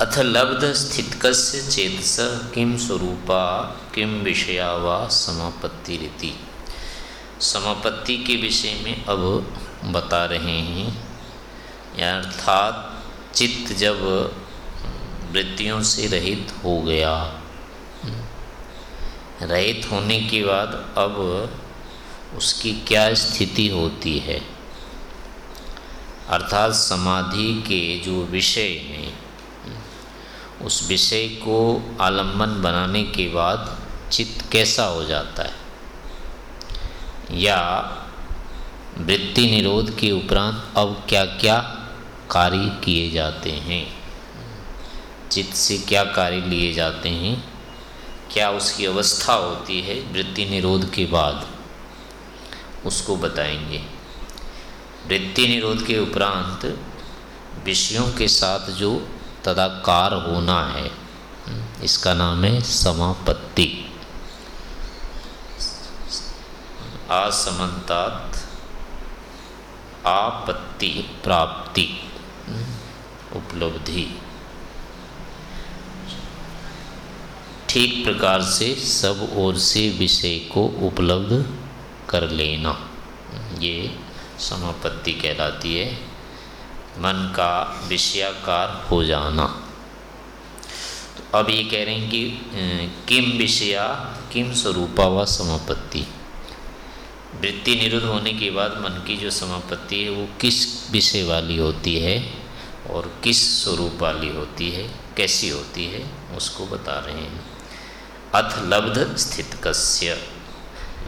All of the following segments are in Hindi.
अथ लब्ध स्थित चेतस किम स्वरूपा किम विषया व समापत्ति रीति समापत्ति के विषय में अब बता रहे हैं। अर्थात चित्त जब वृत्तियों से रहित हो गया, रहित होने के बाद अब उसकी क्या स्थिति होती है? अर्थात समाधि के जो विषय हैं उस विषय को आलंबन बनाने के बाद चित्त कैसा हो जाता है? या वृत्ति निरोध के उपरांत अब क्या क्या कार्य किए जाते हैं? चित्त से क्या कार्य लिए जाते हैं? क्या उसकी अवस्था होती है वृत्ति निरोध के बाद? उसको बताएँगे। वृत्ति निरोध के उपरांत विषयों के साथ जो तदाकार होना है। इसका नाम है समापत्ति। असमंतात आपत्ति प्राप्ति। उपलब्धि। ठीक प्रकार से सब ओर से विषय को उपलब्ध कर लेना। ये समापत्ति कहलाती है। मन का विषयाकार हो जाना। तो अब ये कह रहे हैं कि किम विषया, किम स्वरूपा व समापत्ति। वृत्ति निरुद्ध होने के बाद मन की जो समापत्ति है, वो किस विषय वाली होती है और किस स्वरूप वाली होती है, कैसी होती है, उसको बता रहे हैं। अथ लब्ध स्थित कस्य।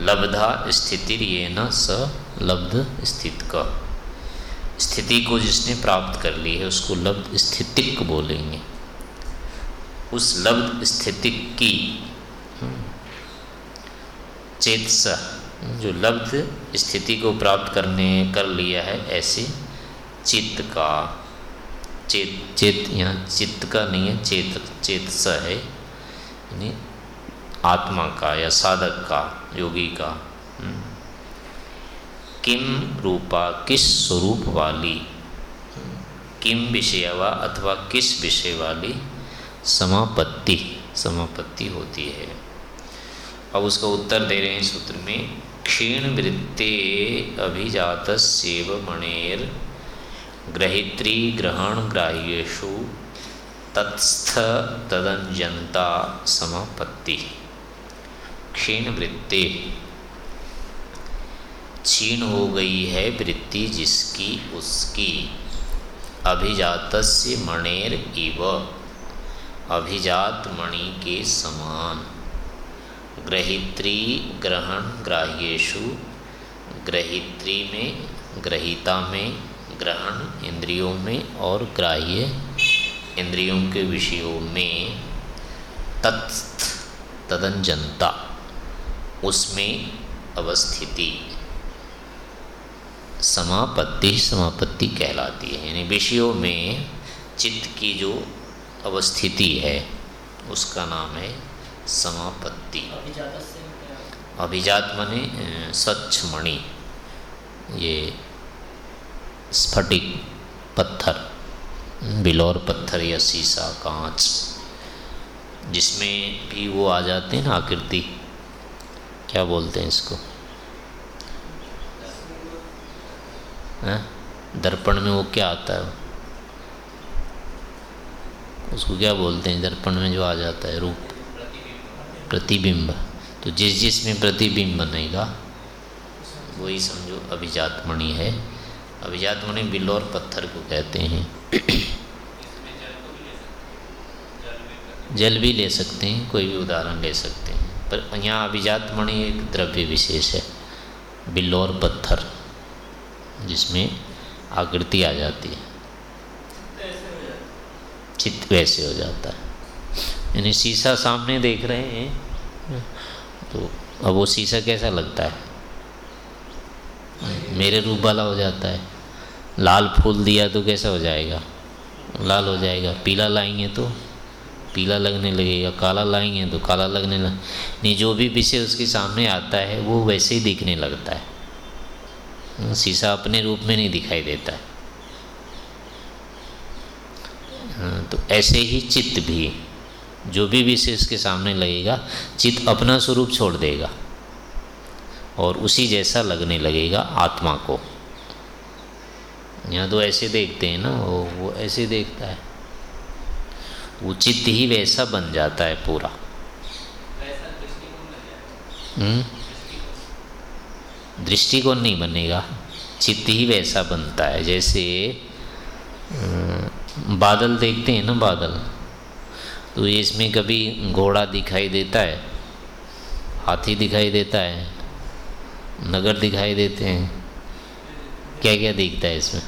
लब्धा स्थिति ये न स लब्ध स्थित का। स्थिति को जिसने प्राप्त कर ली है उसको लब्ध स्थितिक बोलेंगे उस लब्ध स्थितिक की हम्म, चेतस जो लब्ध स्थिति को प्राप्त करने कर लिया है ऐसे चित्त का चेत चेत यहाँ चित्त का नहीं है चेत चेतस है यानी आत्मा का या साधक का योगी का हम्म। किम रूपा किस स्वरूप वाली? किम विषय व अथवा किस विषय वाली? समापत्ति समापत्ति होती है। अब उसका उत्तर दे रहे हैं सूत्र में, क्षीण वृत्ते अभिजात सेव मणेर ग्रहित्री ग्रहण ग्राह्यु तत्स्थ तदंजनता समापत्ति। क्षीण वृत्ति क्षीण हो गई है वृत्ति जिसकी उसकी। अभिजात से मणेर इव। अभिजात मणि के समान। ग्रहित्री ग्रहण ग्राह्येशु ग्रहित्री में ग्रहिता में ग्रहण इंद्रियों में और ग्राह्य इंद्रियों के विषयों में तत् तदंजनता। उसमें अवस्थिति। समापत्ति समापत्ति कहलाती है। यानी विषयों में चित्त की जो अवस्थिति है, उसका नाम है समापत्ति। अभिजात मने स्वच्छ मणि ये स्फटिक पत्थर, बिलौर पत्थर या शीशा कांच, जिसमें भी वो आ जाते हैं ना आकृति। क्या बोलते हैं इसको? दर्पण में वो क्या आता है? उसको क्या बोलते हैं? दर्पण में जो आ जाता है रूप। प्रतिबिंब। तो जिस जिस में प्रतिबिंब बनेगा, वही समझो अभिजात मणि है। अभिजात मणि बिल्लौर पत्थर को कहते हैं। जल भी ले सकते हैं, कोई भी उदाहरण ले सकते हैं। पर यहाँ अभिजात मणि एक द्रव्य विशेष है बिल्लौर पत्थर। जिसमें आकृति आ जाती है। चित्त वैसे हो जाता है। यानी शीशा सामने देख रहे हैं तो अब वो शीशा कैसा लगता है? मेरे रूप वाला हो जाता है। लाल फूल दिया तो कैसा हो जाएगा? लाल हो जाएगा। पीला लाएँगे तो? पीला लगने लगेगा। काला लाएँगे तो काला लगने लग, नहीं, जो भी विषय उसके सामने आता है, वो वैसे ही दिखने लगता है। शीशा अपने रूप में नहीं दिखाई देता। है तो ऐसे ही चित्त भी जो भी विषय इसके सामने लगेगा चित्त अपना स्वरूप छोड़ देगा और उसी जैसा लगने लगेगा आत्मा को। यहाँ तो ऐसे देखते हैं ना वो वो ऐसे देखता है। वो चित्त ही वैसा बन जाता है पूरा। हम्म? दृष्टिकोण नहीं बनेगा। चित्त ही वैसा बनता है, जैसे बादल देखते हैं ना बादल? तो इसमें कभी घोड़ा दिखाई देता है, हाथी दिखाई देता है, नगर दिखाई देते हैं क्या क्या दिखता है इसमें?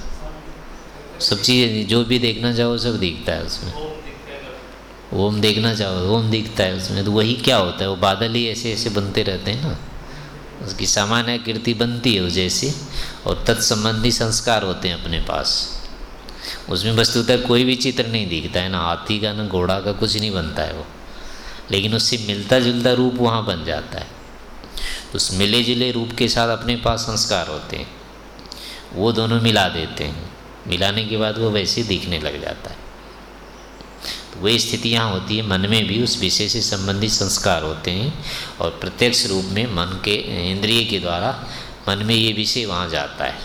सब चीज़ें जो भी देखना चाहो सब दिखता है उसमें। ओम देखना चाहो ओम दिखता है उसमें तो वही क्या होता है? वो बादल ही ऐसे ऐसे बनते रहते हैं ना। उसकी सामान्य कीर्ति बनती है जैसे, और तत्संबंधी संस्कार होते हैं अपने पास। उसमें वस्तुतः कोई भी चित्र नहीं दिखता है, ना हाथी का, ना घोड़ा का, कुछ नहीं बनता है वो। लेकिन उससे मिलता जुलता रूप वहाँ बन जाता है। तो उस मिले जुले रूप के साथ अपने पास संस्कार होते हैं। वो दोनों मिला देते हैं। मिलाने के बाद वो वैसे दिखने लग जाता है। तो वही स्थिति यहाँ होती है, मन में भी उस विषय से संबंधित संस्कार होते हैं और प्रत्यक्ष रूप में मन के, इंद्रिय के द्वारा मन में ये विषय वहाँ जाता है।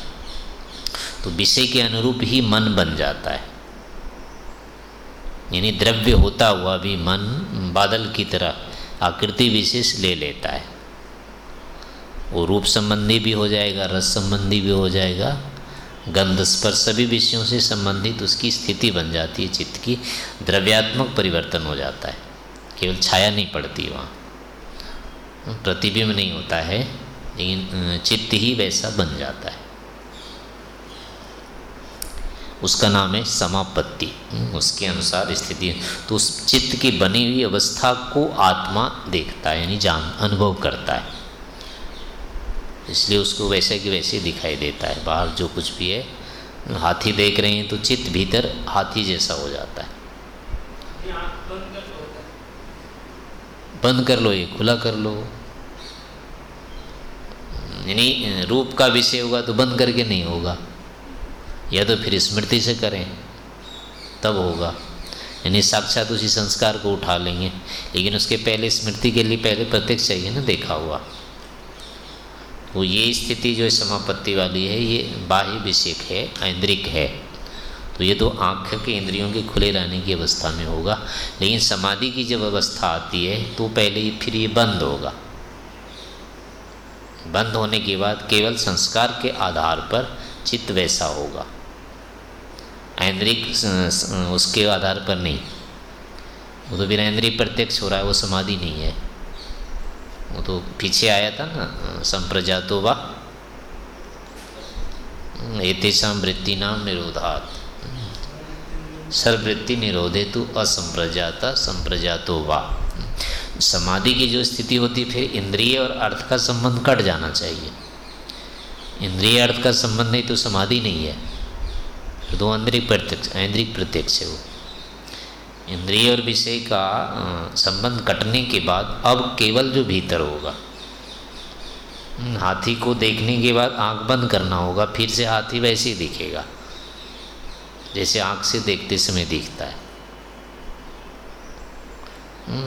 तो विषय के अनुरूप ही मन बन जाता है। यानी द्रव्य होता हुआ भी मन बादल की तरह आकृति विशेष ले लेता है। वो रूप संबंधी भी हो जाएगा, रस संबंधी भी हो जाएगा गंध स्पर्श सभी विषयों से संबंधित उसकी स्थिति बन जाती है, चित्त की द्रव्यात्मक परिवर्तन हो जाता है। केवल छाया नहीं पड़ती वहाँ। प्रतिबिंब नहीं होता है, लेकिन चित्त ही वैसा बन जाता है। उसका नाम है समापत्ति। उसके अनुसार स्थिति तो उस चित्त की बनी हुई अवस्था को आत्मा देखता है, यानी जान, अनुभव करता है। इसलिए उसको वैसे कि वैसे दिखाई देता है। बाहर जो कुछ भी है, हाथी देख रहे हैं तो चित्त भीतर हाथी जैसा हो जाता है। बंद कर लो ये, खुला कर लो। यानी रूप का विषय होगा तो बंद करके नहीं होगा। या तो फिर स्मृति से करें, तब होगा। यानी साक्षात उसी संस्कार को उठा लेंगे। लेकिन उसके पहले स्मृति के लिए पहले प्रत्यक्ष चाहिए ना, देखा हुआ। वो ये स्थिति जो समापत्ति वाली है, ये बाह्य विषेक है, ऐन्द्रिक है। तो ये तो आँख के इंद्रियों के खुले रहने की अवस्था में होगा, लेकिन समाधि की जब अवस्था आती है तो पहले ही फिर ये बंद होगा। बंद होने के बाद केवल संस्कार के आधार पर चित्त वैसा होगा। ऐन्द्रिक उसके आधार पर नहीं। वो तो बिना ऐन्द्रिक प्रत्यक्ष हो रहा है, वो समाधि नहीं है। वो तो पीछे आया था ना संप्रजातो वा। एतेषा वृत्ति नाम निरोधात। सर्ववृत्ति निरोधे तो असंप्रजाता, संप्रजातो वा। समाधि की जो स्थिति होती है फिर इंद्रिय और अर्थ का संबंध कट जाना चाहिए। इंद्रिय अर्थ का संबंध नहीं तो समाधि नहीं है। तो आंतरिक प्रत्यक्ष, ऐन्द्रिक प्रत्यक्ष है वो। इंद्रिय और विषय का संबंध कटने के बाद अब केवल जो भीतर होगा हाथी को देखने के बाद आँख बंद करना होगा, फिर से हाथी वैसे ही दिखेगा, जैसे आँख से देखते समय दिखता है।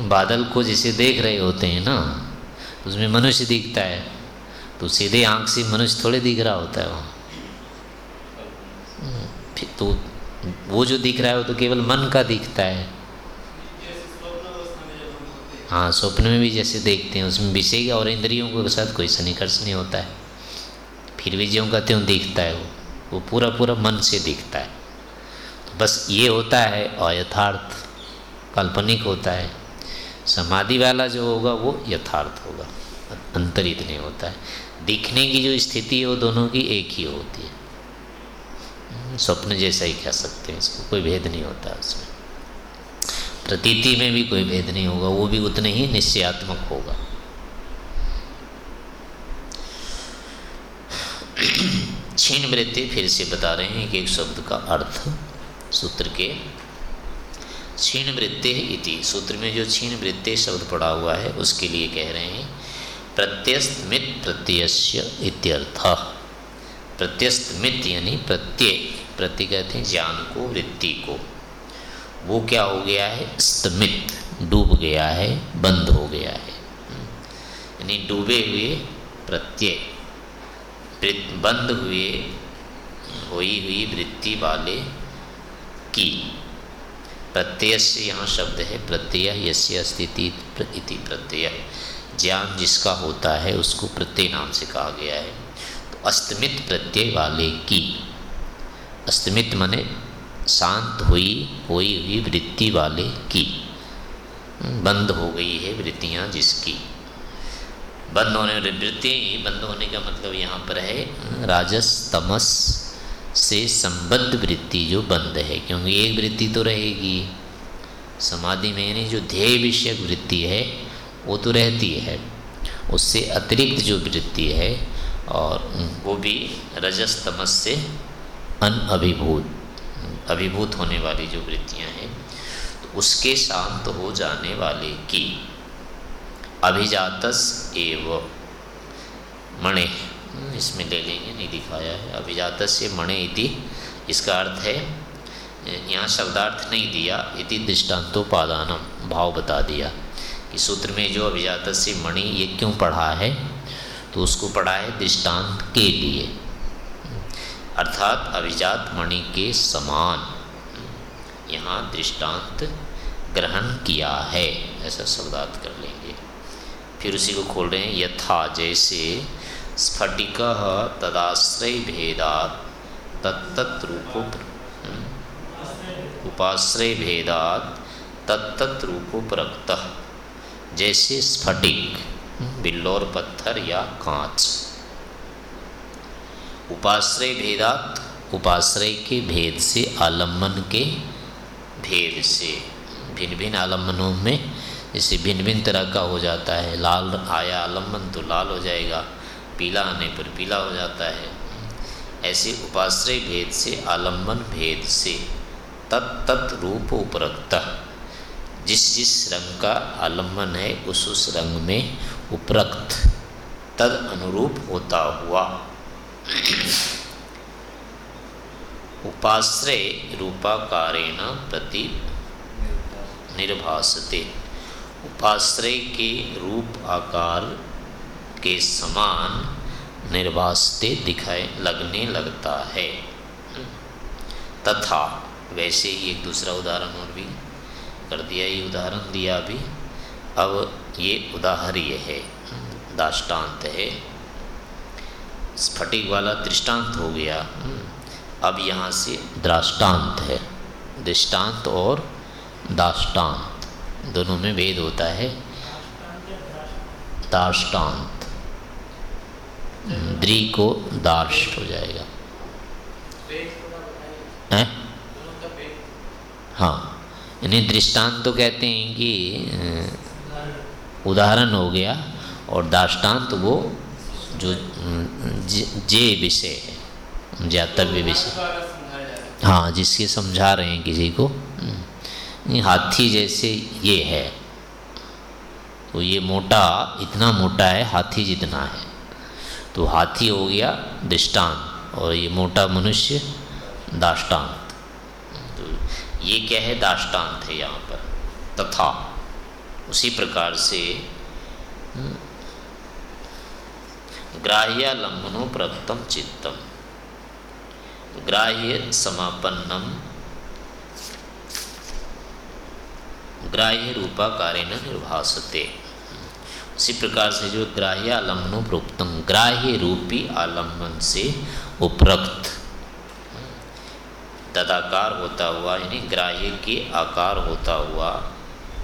बादल को जैसे देख रहे होते हैं ना, उसमें मनुष्य दिखता है तो सीधे आँख से मनुष्य थोड़े दिख रहा होता है वहाँ। तो वो जो दिख रहा है वो तो केवल मन का दिखता है। हाँ स्वप्न में भी जैसे देखते हैं, उसमें विषय और इंद्रियों के साथ कोई सन्निकर्ष नहीं होता है। फिर भी ज्यों का त्यों दिखता है वो वो पूरा पूरा मन से दिखता है। तो बस ये होता है अयथार्थ काल्पनिक होता है। समाधि वाला जो होगा वो यथार्थ होगा अंतरित नहीं होता है। दिखने की जो स्थिति है वो दोनों की एक ही होती है। स्वप्न जैसा ही कह सकते हैं इसको, कोई भेद नहीं होता उसमें। प्रतीति में भी कोई भेद नहीं होगा, वो भी उतने ही निश्चयात्मक होगा। छीन वृत्ति फिर से बता रहे हैं कि एक शब्द का अर्थ सूत्र के छीन वृत्ति इति। सूत्र में जो छीन वृत्ति शब्द पड़ा हुआ है, उसके लिए कह रहे हैं, प्रत्यस्तमित प्रत्यय इत्यर्थ। प्रत्यस्तमित यानी प्रत्यय प्रति कहते हैं ज्ञान को वृत्ति को। वो क्या हो गया है? स्तमित, डूब गया है, बंद हो गया है। यानी डूबे हुए प्रत्यय बंद हुए, हुई हुई वृत्ति वाले की। प्रत्यय से यहाँ शब्द है, प्रत्यय यस्य स्थिति इति प्रत्यय। ज्ञान जिसका होता है, उसको प्रत्यय नाम से कहा गया है। अस्तमित प्रत्यय वाले की। अस्तमित मने शांत हुई हुई हुई वृत्ति वाले की। बंद हो गई है वृत्तियाँ जिसकी। बंद होने वृत्ति, बंद होने का मतलब यहाँ पर है, राजस, तमस से संबद्ध वृत्ति जो बंद है, क्योंकि एक वृत्ति तो रहेगी। समाधि में यानी जो ध्येय विषयक वृत्ति है, वो तो रहती है। उससे अतिरिक्त जो वृत्ति है और वो भी रजस तमस से अनअभिभूत अभिभूत अभिभूत होने वाली जो वृत्तियाँ हैं तो उसके शांत हो जाने वाले की अभिजातस एव मणे इसमें ले लेंगे नहीं दिखाया है अभिजातस से मणे इति इसका अर्थ है यहाँ शब्दार्थ नहीं दिया इति दृष्टान्तोपादानम भाव बता दिया कि सूत्र में जो अभिजात से मणि ये क्यों पढ़ा है तो उसको पढ़ा है दृष्टांत के लिए। अर्थात अभिजात मणि के समान। यहाँ दृष्टांत ग्रहण किया है, ऐसा शब्दार्थ कर लेंगे। फिर उसी को खोल रहे हैं, यथा जैसे स्फटिक तदाश्रय भेदात तत्त रूपो उपाश्रय भेदात तत्त रूपोपरक्त जैसे स्फटिक बिल्लोर पत्थर या कांच। उपाश्रय भेदात, उपाश्रय के भेद से आलंबन के भेद से। भिन्न भिन्न आलम्बनों में जैसे भिन्न भिन्न तरह का हो जाता है। लाल आया आलंबन तो लाल हो जाएगा, पीला आने पर पीला हो जाता है। ऐसे उपाश्रय भेद से, आलंबन भेद से तत् तत् रूप उपरक्त। जिस जिस रंग का आलंबन है उस उस रंग में उपरक्त तद अनुरूप होता हुआ। उपाश्रय रूपाकारेण प्रति निर्भासते। उपाश्रय के रूप आकार के समान निर्वासते दिखाए लगने लगता है। तथा, वैसे ही एक दूसरा उदाहरण और भी कर दिया, ये उदाहरण दिया अभी। अब ये उदाहर्य है, दाष्टान्त है। स्फटिक वाला दृष्टांत हो गया। अब यहाँ से दृष्टांत है दृष्टांत और दाष्टान्त। दोनों में भेद होता है। दाष्टान्त, द्री को दार्ष्ट हो जाएगा। हैं? हाँ यानी दृष्टांत तो कहते हैं कि उदाहरण हो गया और दाष्टान्त वो जो जे विषय है ज्ञातव्य विषय। हाँ। जिसके समझा रहे हैं किसी को। हाथी जैसे ये है। तो ये मोटा इतना मोटा है हाथी जितना है। तो हाथी हो गया दृष्टांत और ये मोटा मनुष्य दाष्टान्त। तो ये क्या है? दाष्टान्त है यहाँ पर। तथा। उसी प्रकार से हम्म, ग्राह्य लंबनो प्रक्तम चित्तम। ग्राह्य समापन्नम। ग्राह्य रूपाकारेण निर्भासते। उसी प्रकार से जो ग्राह्य आलम्बनो प्रोक्तम ग्राह्य रूपी आलंबन से उपरक्त। तदाकार होता हुआ यानी ग्राह्य के आकार होता हुआ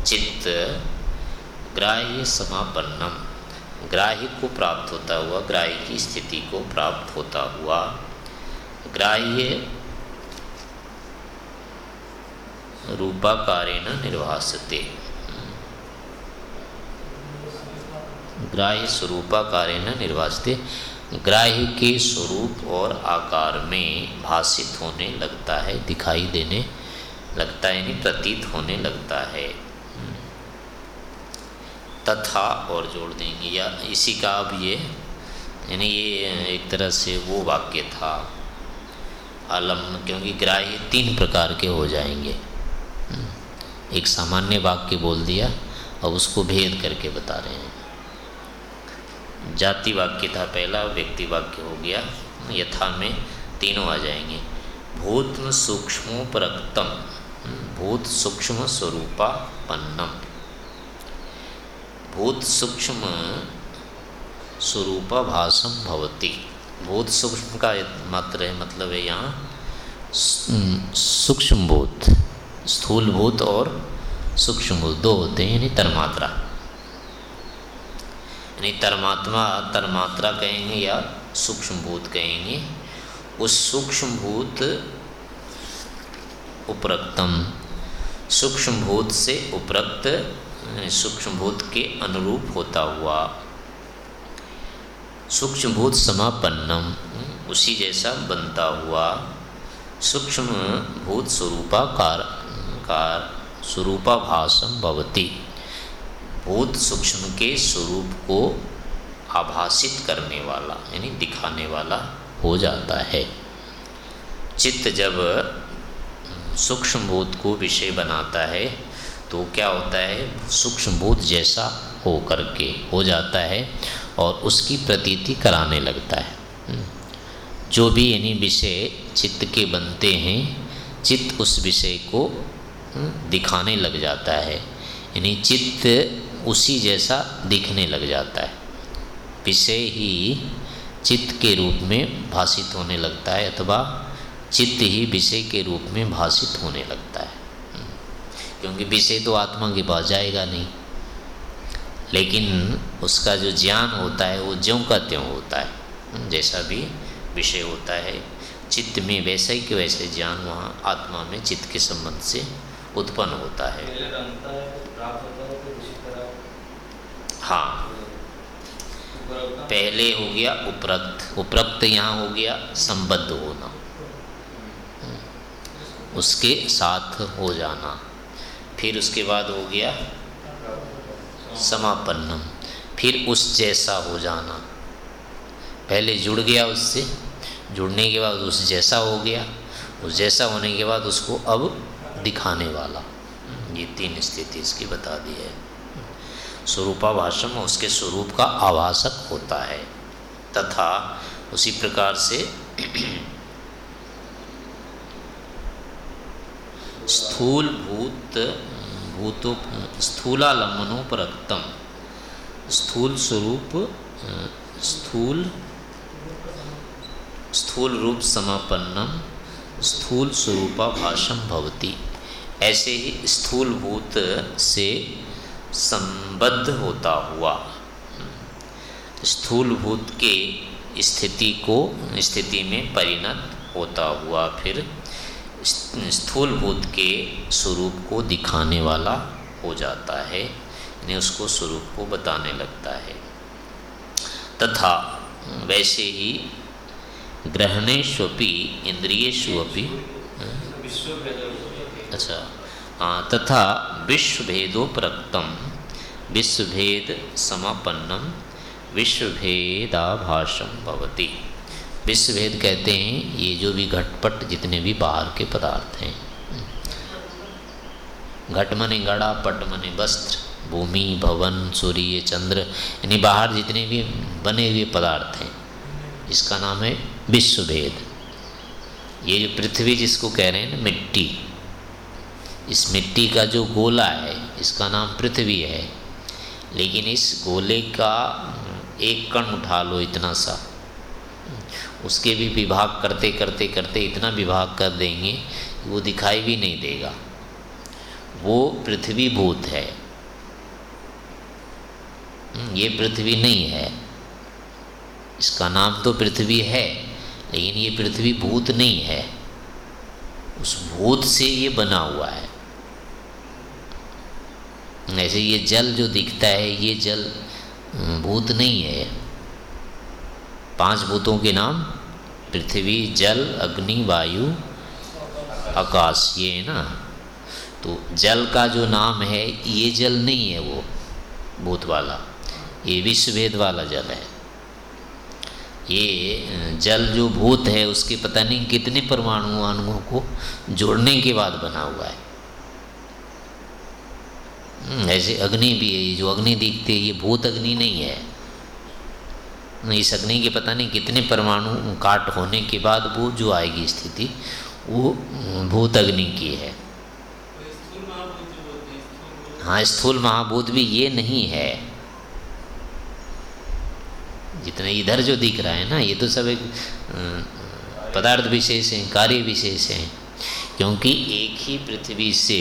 चित्त ग्राह्य समापन्नम। ग्राह्य को प्राप्त होता हुआ, ग्राह्य की स्थिति को प्राप्त होता हुआ। ग्राह्य रूपाकारेण निर्वासते। ग्राह्य स्वरूपाकारेण निर्वासते। ग्राह्य के स्वरूप और आकार में भाषित होने लगता है, दिखाई देने लगता है, यानी प्रतीत होने लगता है। तथा और जोड़ देंगे। या इसी का अब ये, यानी ये एक तरह से वो वाक्य था अलम क्योंकि ग्राह्य तीन प्रकार के हो जाएँगे। Mm. एक सामान्य वाक्य बोल दिया और उसको भेद करके बता रहे हैं। जाति वाक्य था पहला, व्यक्ति वाक्य हो गया, यथा में तीनों आ जाएँगे। भूत सूक्ष्मोपरक्तम भूत सूक्ष्म स्वरूपा पन्नम भूत सूक्ष्म स्वरूपा भाषम भवती। भूत सूक्ष्म का मात्र है मतलब है यहाँ सूक्ष्म भूत, स्थूल भूत और सूक्ष्म भूत, दो होते हैं, यानी तरमात्रा यानी तरमात्मा तरमात्रा कहेंगे या सूक्ष्म भूत कहेंगे, उस सूक्ष्म भूत उपरक्तम, सूक्ष्म भूत से उपरक्त सूक्ष्म भूत के अनुरूप होता हुआ। सूक्ष्म भूत समापन्नम, उसी जैसा बनता हुआ। सूक्ष्म भूत स्वरूपाकार, कार, स्वरूपाभासम भवती। भूत सूक्ष्म के स्वरूप को आभासित करने वाला, यानी दिखाने वाला हो जाता है। चित्त जब सूक्ष्म भूत को विषय बनाता है तो क्या होता है सूक्ष्म भूत जैसा हो करके हो जाता है और उसकी प्रतीति कराने लगता है। हम्म। जो भी यानी विषय चित्त के बनते हैं चित्त उस विषय को हम्म, दिखाने लग जाता है। यानी चित्त उसी जैसा दिखने लग जाता है। विषय ही चित्त के रूप में भाषित होने लगता है अथवा चित्त ही विषय के रूप में भाषित होने लगता है। क्योंकि विषय तो आत्मा के पास जाएगा नहीं। लेकिन उसका जो ज्ञान होता है वो ज्यों का त्यों होता है। जैसा भी विषय होता है चित्त में वैसे ही के वैसे ज्ञान वहाँ आत्मा में चित्त के संबंध से उत्पन्न होता है। हाँ पहले हो गया उपरक्त। उपरक्त यहाँ हो गया संबद्ध होना। उसके साथ हो जाना। फिर उसके बाद हो गया समापन्नम। फिर उस जैसा हो जाना। पहले जुड़ गया उससे, जुड़ने के बाद उस जैसा हो गया, उस जैसा होने के बाद उसको अब दिखाने वाला। ये तीन स्थिति इसकी बता दी है। स्वरूपाभाषम उसके स्वरूप का आभाषक होता है। तथा उसी प्रकार से स्थूल भूत भूतो स्थूलालंबनोपरक्तम स्थूल स्वरूप स्थूल स्थूल रूप समापन्नम स्थूल स्वरूपा स्वरूपाभाषम भवती। ऐसे ही स्थूल भूत से संबद्ध होता हुआ स्थूल भूत के स्थिति को, स्थिति में परिणत होता हुआ फिर स्थूल भूत के स्वरूप को दिखाने वाला हो जाता है। यानी उसको स्वरूप को बताने लगता है। तथा वैसे ही ग्रहणेशपि इंद्रियेशुअपि अच्छा हाँ तथा विश्वभेदोपरक्तम विश्वभेद समापन्नम विश्वभेदाभाषम भवती। विश्वभेद कहते हैं, ये जो भी घटपट जितने भी बाहर के पदार्थ हैं। घट मने गड़ा, पट मने वस्त्र, भूमि, भवन, सूर्य, चंद्र, यानी बाहर जितने भी बने हुए पदार्थ हैं, इसका नाम है विश्वभेद। ये जो पृथ्वी जिसको कह रहे हैं ना, मिट्टी, इस मिट्टी का जो गोला है, इसका नाम पृथ्वी है। लेकिन इस गोले का एक कण उठा लो इतना सा उसके भी विभाग करते करते करते इतना विभाग कर देंगे, वो दिखाई भी नहीं देगा। वो पृथ्वी भूत है ये पृथ्वी नहीं है। इसका नाम तो पृथ्वी है, लेकिन ये पृथ्वी भूत नहीं है। उस भूत से ये बना हुआ है। ऐसे ये जल जो दिखता है, ये जल भूत नहीं है। पाँच भूतों के नाम पृथ्वी जल अग्नि वायु आकाश ये है ना? तो जल का जो नाम है ये जल नहीं है वो भूत वाला। ये विश्वभेद वाला जल है। ये जल जो भूत है उसके पता नहीं कितने परमाणु अणुओं को जोड़ने के बाद बना हुआ है। हम्म, ऐसे अग्नि भी है ये जो अग्नि दिखती है ये भूत अग्नि नहीं है। इस अग्नि के पता नहीं कितने परमाणु काट होने के बाद वो जो आएगी स्थिति, वो भूत अग्नि की है। हाँ स्थूल महाभूत भी ये नहीं है। जितना इधर जो दिख रहा है ना, ये तो सब एक पदार्थ विशेष हैं, कार्य विशेष हैं। क्योंकि एक ही पृथ्वी से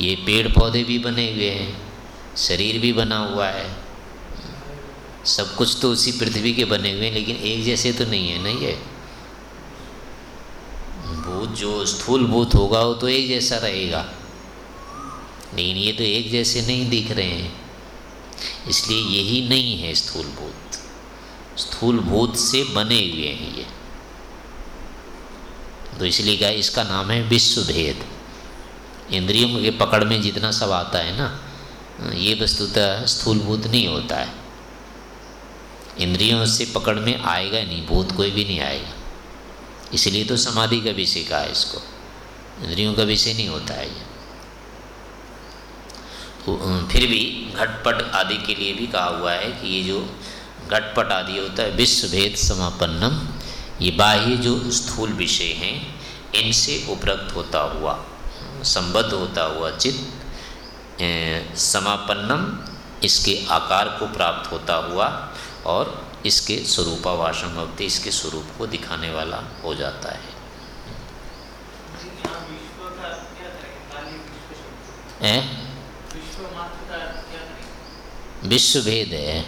ये पेड़ पौधे भी बने हुए हैं, शरीर भी बना हुआ है। सब कुछ तो उसी पृथ्वी के बने हुए हैं, लेकिन एक जैसे तो नहीं है ना ये भूत जो स्थूल भूत होगा, वो तो एक जैसा रहेगा। लेकिन ये तो एक जैसे नहीं दिख रहे हैं। इसलिए यही नहीं है स्थूल भूत। स्थूल भूत से बने हुए हैं ये। तो इसलिए क्या इसका नाम है विश्व भेद इंद्रियों के पकड़ में जितना सब आता है ना, ये वस्तुतः स्थूल भूत नहीं होता है। इंद्रियों से पकड़ में आएगा नहीं, भूत कोई भी नहीं आएगा। इसलिए तो समाधि का विषय कहा है इसको। इंद्रियों का विषय नहीं होता है ये। तो फिर भी घटपट आदि के लिए भी कहा हुआ है कि ये जो घटपट आदि होता है विश्व भेद समापन्नम, ये बाह्य जो स्थूल विषय हैं, इनसे उपरक्त होता हुआ, संबद्ध होता हुआ चित्त समापन्नम, इसके आकार को प्राप्त होता हुआ और इसके स्वरूपावासम भक्ति इसके स्वरूप को दिखाने वाला हो जाता है। विश्व भेद है।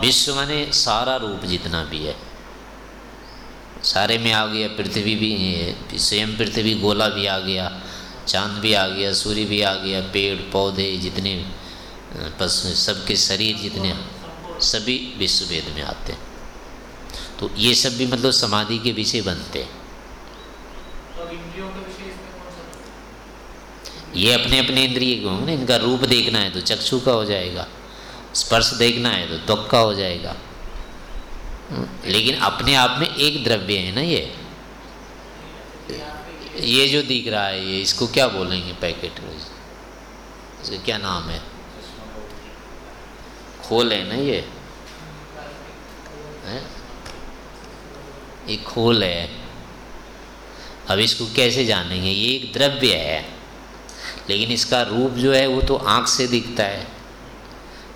विश्व माने सारा रूप जितना भी है। सारे में आ गया, पृथ्वी भी स्वयं पृथ्वी, गोला भी आ गया, चाँद भी आ गया, सूर्य भी आ गया, पेड़, पौधे, जितने पशु सबके शरीर जितने सभी विश्व वेद में आते हैं। तो ये सब भी मतलब समाधि के विषय बनते हैं। ये अपने अपने इंद्रिय के होंगे ना इनका रूप देखना है तो चक्षु का हो जाएगा स्पर्श देखना है तो त्वक का हो जाएगा। लेकिन अपने आप में एक द्रव्य है ना ये? ये जो दिख रहा है ये इसको क्या बोलेंगे पैकेट इसका क्या नाम है? खोल है ना ये? है? ये खोल है। अब इसको कैसे जानेंगे ये एक द्रव्य है। लेकिन इसका रूप जो है वो तो आँख से दिखता है।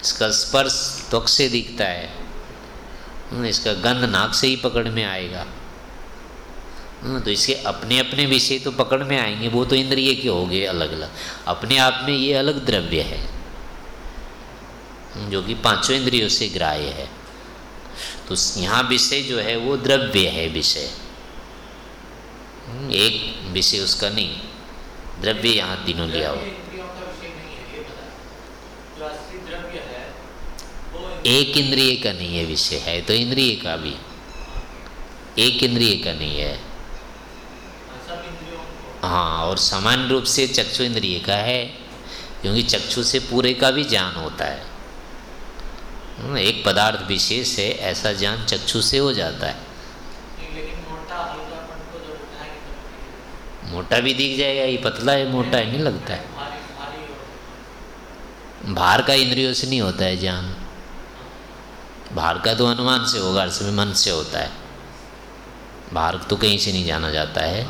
इसका स्पर्श त्वक से दिखता है। हम्म, इसका गंध नाक से ही पकड़ में आएगा। हम्म, तो इसके अपने अपने विषय तो पकड़ में आएँगे। वो तो इंद्रिय के हो गए अलग अलग अपने आप में ये अलग द्रव्य है। जो कि पाँचों इंद्रियों से ग्राह्य है। तो यहाँ विषय जो है वो द्रव्य है विषय। एक विषय उसका नहीं द्रव्य यहाँ तीनों लिया हो एक इंद्रिय का नहीं है विषय है तो इंद्रिय का भी। एक इंद्रिय का नहीं है। हाँ और सामान्य रूप से चक्षु इंद्रिय का है क्योंकि चक्षु से पूरे का भी ज्ञान होता हाँ, एक पदार्थ विशेष है ऐसा ज्ञान चक्षु से हो जाता है। मोटा भी दिख जाएगा ये पतला है मोटा है नहीं लगता है। भार का इंद्रियों से नहीं होता है ज्ञान। भार का तो अनुमान से होगा अर्थ में मन से होता है। भार तो कहीं से नहीं जाना जाता है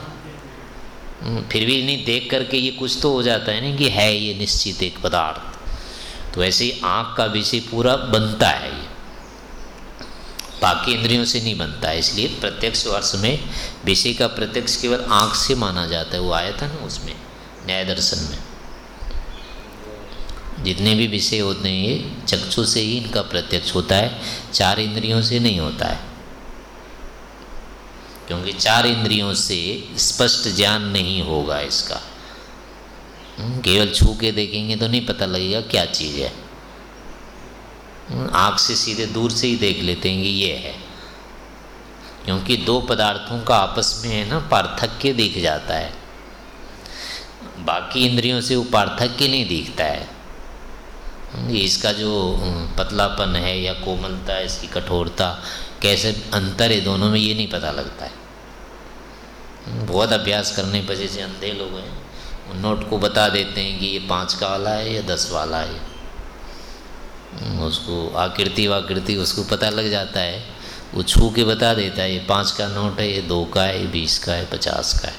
हम्म, फिर भी नहीं देख करके ये कुछ तो हो जाता है ना कि है ये निश्चित एक पदार्थ। तो ऐसे ही आँख का विषय पूरा बनता है ये। बाकी इंद्रियों से नहीं बनता है, इसलिए प्रत्यक्ष वर्ष में विषय का प्रत्यक्ष केवल आँख से माना जाता है, वो आया था ना उसमें, न्याय दर्शन में। जितने भी विषय होते हैं, ये चक्षु से ही इनका प्रत्यक्ष होता है, चार इंद्रियों से नहीं होता है। क्योंकि चार इंद्रियों से स्पष्ट ज्ञान नहीं होगा इसका। केवल छू के देखेंगे तो नहीं पता लगेगा क्या चीज़ है। हम्म, आँख से सीधे दूर से ही देख लेते हैं कि ये है। क्योंकि दो पदार्थों का आपस में है ना पार्थक्य दिख जाता है। बाकी इंद्रियों से वो पार्थक्य नहीं दिखता है। हम्म, इसका जो पतलापन है या कोमलता इसकी कठोरता कैसे अंतर है दोनों में ये नहीं पता लगता है। बहुत अभ्यास करने वजह से अंधे लोग हैं। नोट को बता देते हैं कि ये पाँच का वाला है, या दस वाला है। उसको आकृति वाकृति, उसको पता लग जाता है। वो छू के बता देता है, ये पाँच का नोट है, ये दो का है बीस का है, पचास का है।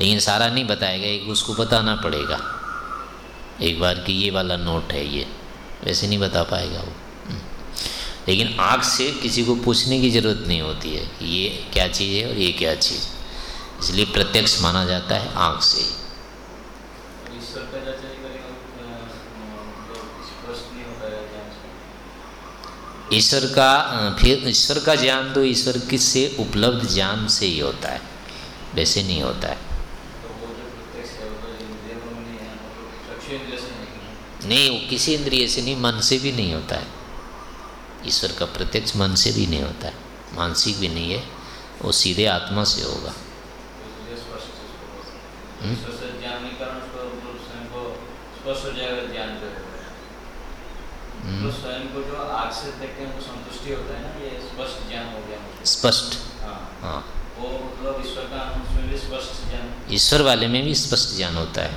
लेकिन सारा नहीं बताएगा, एक उसको बताना पड़ेगा। एक बार कि ये वाला नोट है ये। वैसे नहीं बता पाएगा वो। लेकिन आँख से किसी को पूछने की ज़रूरत नहीं होती है ये क्या चीज़ है और ये क्या चीज़। इसलिए प्रत्यक्ष माना जाता है आँख से ही। ईश्वर का फिर ईश्वर का ज्ञान तो ईश्वर किससे उपलब्ध ज्ञान से ही होता है वैसे नहीं होता है। नहीं वो किसी इंद्रिय से नहीं मन से भी नहीं होता है। ईश्वर का प्रत्यक्ष मन से भी नहीं होता है मानसिक भी नहीं है वो सीधे आत्मा से होगा। हम्म? हम्म। तो स्वयं को जो आग से देखते हैं संतुष्टि होता है ना ये स्पष्ट ज्ञान हो गया। स्पष्ट। हाँ। हाँ। वो मतलब ईश्वर का उसमें भी स्पष्ट ज्ञान। ईश्वर वाले में भी स्पष्ट ज्ञान होता है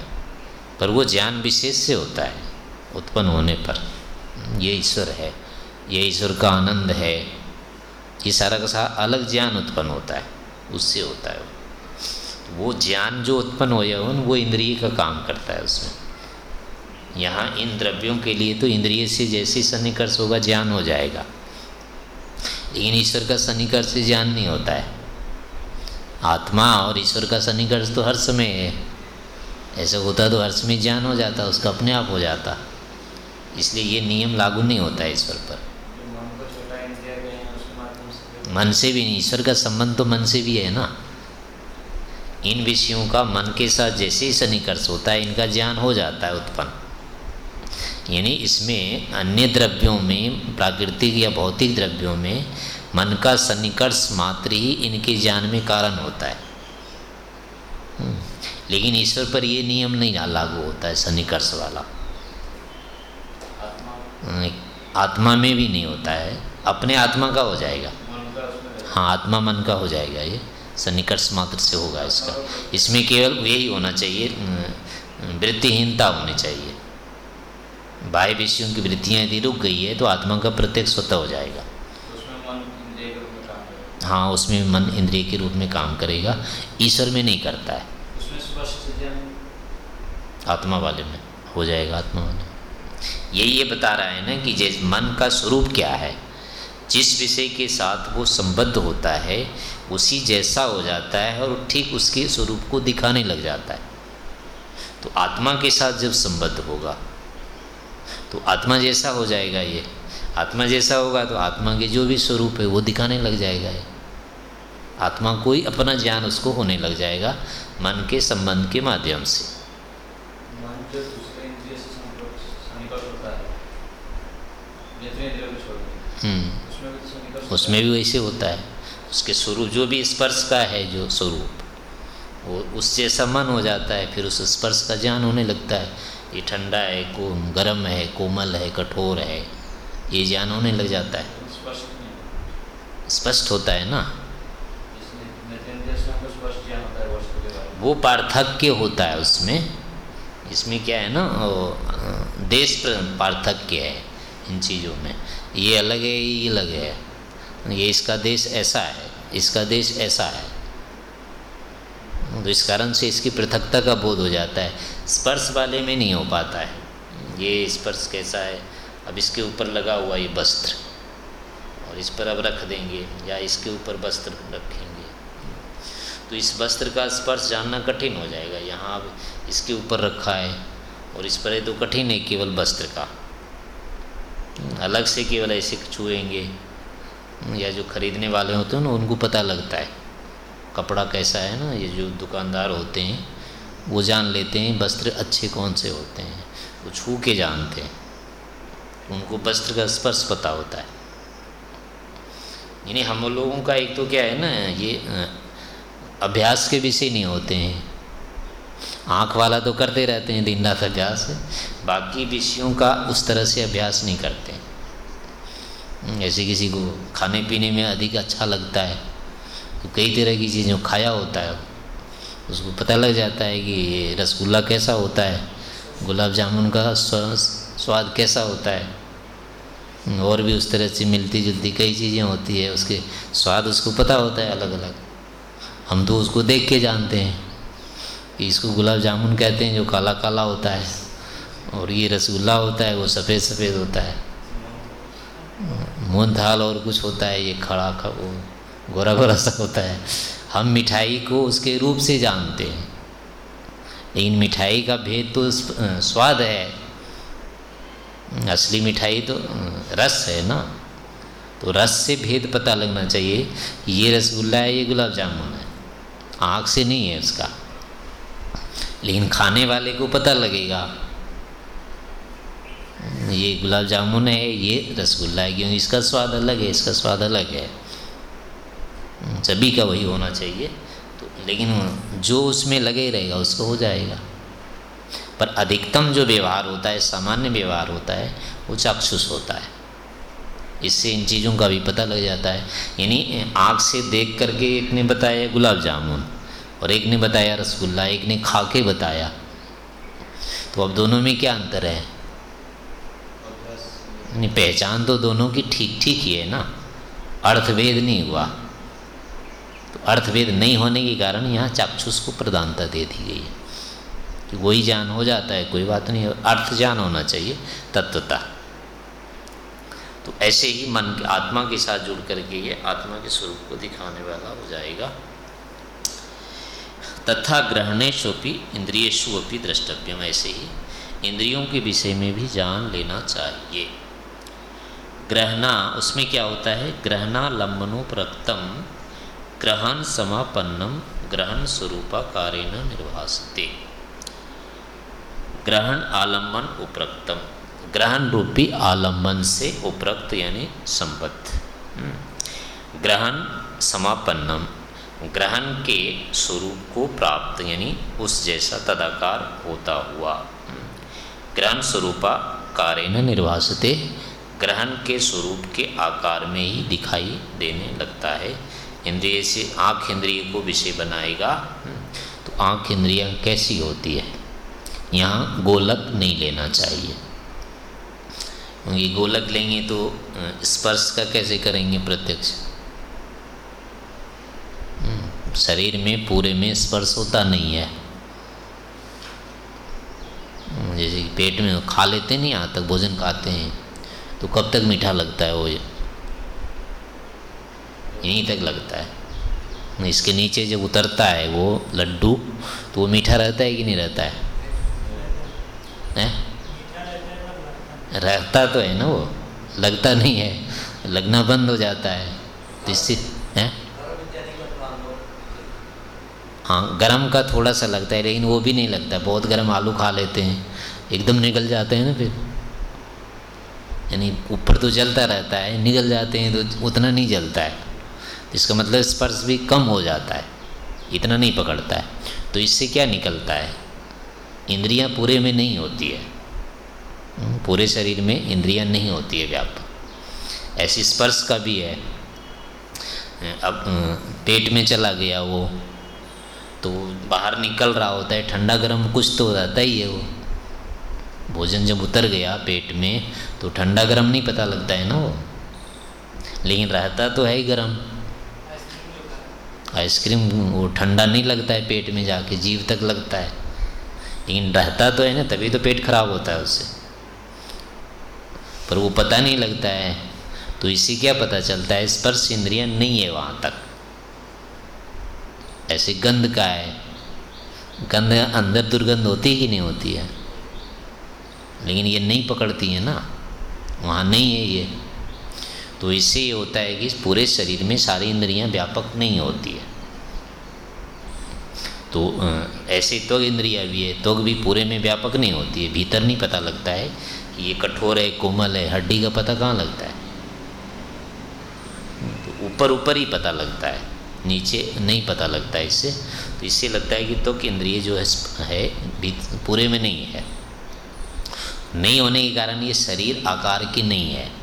पर वो ज्ञान विशेष से होता है उत्पन्न होने पर। ये ईश्वर है ये ईश्वर का आनंद है ये सारा का सारा अलग ज्ञान उत्पन्न होता है उससे होता है वो। ज्ञान जो उत्पन्न हो जाए वो इंद्रिय का काम करता है उसमें। यहाँ इन द्रव्यों के लिए तो इंद्रिय से जैसे सन्निकर्ष होगा, ज्ञान हो जाएगा। लेकिन ईश्वर का सन्निकर्ष से ज्ञान नहीं होता है। आत्मा और ईश्वर का सन्निकर्ष तो हर समय है। ऐसा होता तो हर समय ज्ञान हो जाता, उसका अपने आप हो जाता। इसलिए ये नियम लागू नहीं होता है ईश्वर पर। मन से भी नहीं, ईश्वर का संबंध तो मन से भी है ना। इन विषयों का मन के साथ जैसे ही सन्निकर्ष होता है, इनका ज्ञान हो जाता है उत्पन्न। यानी इसमें अन्य द्रव्यों में प्राकृतिक या भौतिक द्रव्यों में मन का सन्निकर्ष मात्र ही इनके ज्ञान में कारण होता है। हम्म, लेकिन ईश्वर पर ये नियम नहीं लागू होता है सन्निकर्ष वाला। आत्मा? में भी नहीं होता है अपने आत्मा का हो जाएगा। हाँ आत्मा मन का हो जाएगा ये सन्निकर्ष मात्र से होगा इसका। इसमें केवल यही होना चाहिए वृत्तिहीनता होनी चाहिए। बाह्य विषयों की वृत्तियाँ यदि रुक गई है तो आत्मा का प्रत्येक स्वतः हो जाएगा। हाँ उसमें मन इंद्रिय के रूप में काम करेगा। ईश्वर में नहीं करता है। आत्मा वाले में हो जाएगा आत्मा वाले। यही ये बता रहा है ना कि जैसे मन का स्वरूप क्या है जिस विषय के साथ वो संबद्ध होता है उसी जैसा हो जाता है और ठीक उसके स्वरूप को दिखाने लग जाता है। तो आत्मा के साथ जब संबद्ध होगा तो आत्मा जैसा हो जाएगा ये। आत्मा जैसा होगा तो आत्मा के जो भी स्वरूप है वो दिखाने लग जाएगा ये। आत्मा को ही अपना ज्ञान उसको होने लग जाएगा मन के संबंध के माध्यम से। हम्म। उसमें भी वैसे होता है। उसके स्वरूप जो भी स्पर्श का है जो स्वरूप वो उस जैसा मन हो जाता है फिर उस स्पर्श का ज्ञान होने लगता है। ये ठंडा है को गर्म है कोमल है कठोर है ये ज्ञान होने लग जाता है। स्पष्ट होता है ना? वो पार्थक्य होता है उसमें। इसमें क्या है ना देश पार्थक्य है इन चीज़ों में। ये अलग है ये अलग है। ये इसका देश ऐसा है इसका देश ऐसा है। तो इस कारण से इसकी पृथकता का बोध हो जाता है। स्पर्श वाले में नहीं हो पाता है। ये स्पर्श कैसा है? अब इसके ऊपर लगा हुआ ये वस्त्र। और इस पर अब रख देंगे या इसके ऊपर वस्त्र रखेंगे। तो इस वस्त्र का स्पर्श जानना कठिन हो जाएगा। यहाँ अब इसके ऊपर रखा है और इस पर तो कठिन है केवल वस्त्र का। अलग से केवल ऐसे छुएँगे। या जो खरीदने वाले होते हैं ना, उनको पता लगता है। कपड़ा कैसा है ना, ये जो दुकानदार होते हैं, वो जान लेते हैं वस्त्र अच्छे कौन से होते हैं, वो छू के जानते हैं। उनको वस्त्र का स्पर्श पता होता है। यानी हम लोगों का एक तो क्या है ना, ये अभ्यास के विषय नहीं होते हैं। आँख वाला तो करते रहते हैं दिन रात अभ्यास, बाकी विषयों का उस तरह से अभ्यास नहीं करते। ऐसे किसी को खाने पीने में अधिक अच्छा लगता है। तो कई तरह की चीज़ें खाया होता है, उसको पता लग जाता है कि ये रसगुल्ला कैसा होता है, गुलाब जामुन का स्वाद कैसा होता है। और भी उस तरह से मिलती जुलती कई चीज़ें होती है, उसके स्वाद उसको पता होता है अलग अलग हम तो उसको देख के जानते हैं कि इसको गुलाब जामुन कहते हैं, जो काला काला होता है, और ये रसगुल्ला होता है, वो सफ़ेद सफ़ेद होता है। मून थाल और कुछ होता है, ये खड़ा खा, वो गोरा गोरा सा होता है। हम मिठाई को उसके रूप से जानते हैं। लेकिन मिठाई का भेद तो स्वाद है। असली मिठाई तो रस है ना? तो रस से भेद पता लगना चाहिए ये रसगुल्ला है, ये गुलाब जामुन है। आँख से नहीं है उसका। लेकिन खाने वाले को पता लगेगा, ये गुलाब जामुन है, ये रसगुल्ला है, क्योंकि इसका स्वाद अलग है, इसका स्वाद अलग है। सभी का वही होना चाहिए। तो लेकिन जो उसमें लगे रहेगा, उसको हो जाएगा। पर अधिकतम जो व्यवहार होता है, सामान्य व्यवहार होता है, वो चाक्षुष होता है। इससे इन चीज़ों का भी पता लग जाता है। यानी आँख से देख करके एक ने बताया गुलाब जामुन, और एक ने बताया रसगुल्ला, एक ने खा के बताया। तो अब दोनों में क्या अंतर है? नहीं पहचान तो दोनों की ठीक ठीक ही है ना। अर्थभेद नहीं हुआ। तो अर्थभेद नहीं होने के कारण यहाँ चाक्षुष को प्रधानता दे दी गई है। कि वही ज्ञान हो जाता है, कोई बात नहीं, अर्थ ज्ञान होना चाहिए, तत्वता। तो ऐसे ही मन के, आत्मा के साथ जुड़ करके ये आत्मा के स्वरूप को दिखाने वाला हो जाएगा। तथा ग्रहणेशोपि इंद्रियेशु अपनी द्रष्टव्यम, ऐसे ही इंद्रियों के विषय में भी जान लेना चाहिए। ग्रहणा, उसमें क्या होता है? ग्रहणा लंबनोप्रक्तम ग्रहण समापन्नम ग्रहण स्वरूपाकारेण निर्वासते ग्रहण आलंबन उपरक्तम। ग्रहण रूपी आलंबन से उपरक्त यानी संपत्त हम्म। ग्रहण समापन्नम। ग्रहण के स्वरूप को प्राप्त यानी उस जैसा तदाकार होता हुआ। हम्म। ग्रहण स्वरूपा कारेण निर्वासते ग्रहण के स्वरूप के आकार में ही दिखाई देने लगता है। इंद्रिय से आँख इंद्रिय को विषय बनाएगा हम्म, तो आँख इंद्रिया कैसी होती है? यहाँ गोलक नहीं लेना चाहिए। क्योंकि गोलक लेंगे तो स्पर्श का कैसे करेंगे प्रत्यक्ष? हम्म, शरीर में पूरे में स्पर्श होता नहीं है। जैसे पेट में खा लेते नहीं यहाँ तक भोजन खाते हैं तो कब तक मीठा लगता है वो? यहीं तक लगता है। इसके नीचे जब उतरता है वो लड्डू तो वो मीठा रहता है कि नहीं रहता है, है? रहता तो है ना वो। लगता नहीं है। लगना बंद हो जाता है। तो इससे है? हाँ गरम का थोड़ा सा लगता है लेकिन वो भी नहीं लगता। बहुत गरम आलू खा लेते हैं। एकदम निकल जाते हैं ना फिर। यानी ऊपर तो जलता रहता है निकल जाते हैं तो उतना नहीं जलता है। इसका मतलब स्पर्श भी कम हो जाता है इतना नहीं पकड़ता है। तो इससे क्या निकलता है? इंद्रियाँ पूरे में नहीं होती है। हम्म, पूरे शरीर में इंद्रियाँ नहीं होती है व्यापक ऐसी स्पर्श का भी है। अब पेट में चला गया वो तो बाहर निकल रहा होता है ठंडा गर्म कुछ तो हो जाता ही है वो। भोजन जब उतर गया पेट में तो ठंडा गर्म नहीं पता लगता है ना वो। लेकिन रहता तो है ही गर्म। आइसक्रीम वो ठंडा नहीं लगता है पेट में जाके, जीव तक लगता है। लेकिन रहता तो है ना, तभी तो पेट खराब होता है उससे। पर वो पता नहीं लगता है। तो इसी क्या पता चलता है, स्पर्श इंद्रिया नहीं है वहाँ तक। ऐसे गंध का है। गंध अंदर दुर्गंध होती कि नहीं होती है। लेकिन ये नहीं पकड़ती है ना। वहाँ नहीं है ये। तो इससे ये होता है कि पूरे शरीर में सारी इंद्रियाँ व्यापक नहीं होती है। तो ऐसे त्वग इंद्रिया भी है त्वग भी पूरे में व्यापक नहीं होती है। भीतर नहीं पता लगता है कि ये कठोर है कोमल है हड्डी का पता कहाँ लगता है? ऊपर तो ऊपर ही पता लगता है नीचे नहीं पता लगता है इससे। तो इससे लगता है कि त्वक इंद्रिय जो है, है पूरे में नहीं है। नहीं होने के कारण ये शरीर आकार की नहीं है।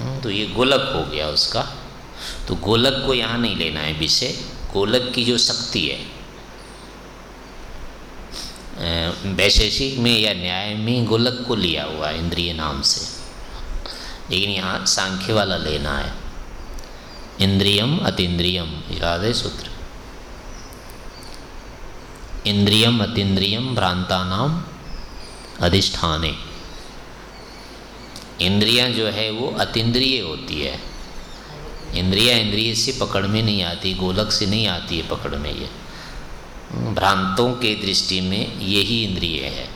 तो ये गोलक हो गया उसका। तो गोलक को यहाँ नहीं लेना है विषय गोलक की जो शक्ति है वैशेषिक में या न्याय में गोलक को लिया हुआ इंद्रिय नाम से। लेकिन यहाँ सांख्य वाला लेना है। इंद्रियम अतीन्द्रियम, याद है सूत्र? इंद्रियम अतीन्द्रियम भ्रांता नाम अधिष्ठाने। इंद्रियाँ जो है वो अतीन्द्रिय होती है। इंद्रिया इंद्रिय से पकड़ में नहीं आती गोलक से नहीं आती है पकड़ में ये। भ्रांतों के दृष्टि में यही इंद्रिय है।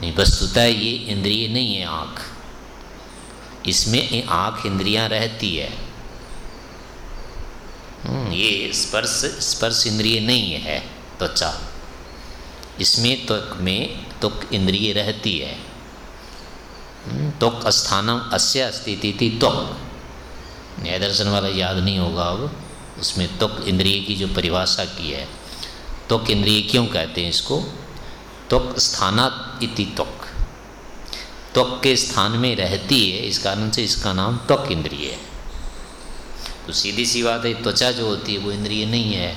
नहीं वस्तुतः ये इंद्रिय नहीं है आँख। इसमें आँख इंद्रियाँ रहती है। हम्म, ये स्पर्श स्पर्श इंद्रिय नहीं है त्वचा। इसमें त्वक में त्वक इंद्रिय रहती है। त्वक स्थानम अस्य स्थिति थी त्वक। न्याय दर्शन वाला याद नहीं होगा अब, उसमें त्वक इंद्रिय की जो परिभाषा की है, त्वक इंद्रिय क्यों कहते हैं इसको? त्वक स्थानात इति त्वक। त्वक के स्थान में रहती है, इस कारण से इसका नाम त्वक इंद्रिय है। तो सीधी सी बात है, त्वचा जो होती है वो इंद्रिय नहीं है।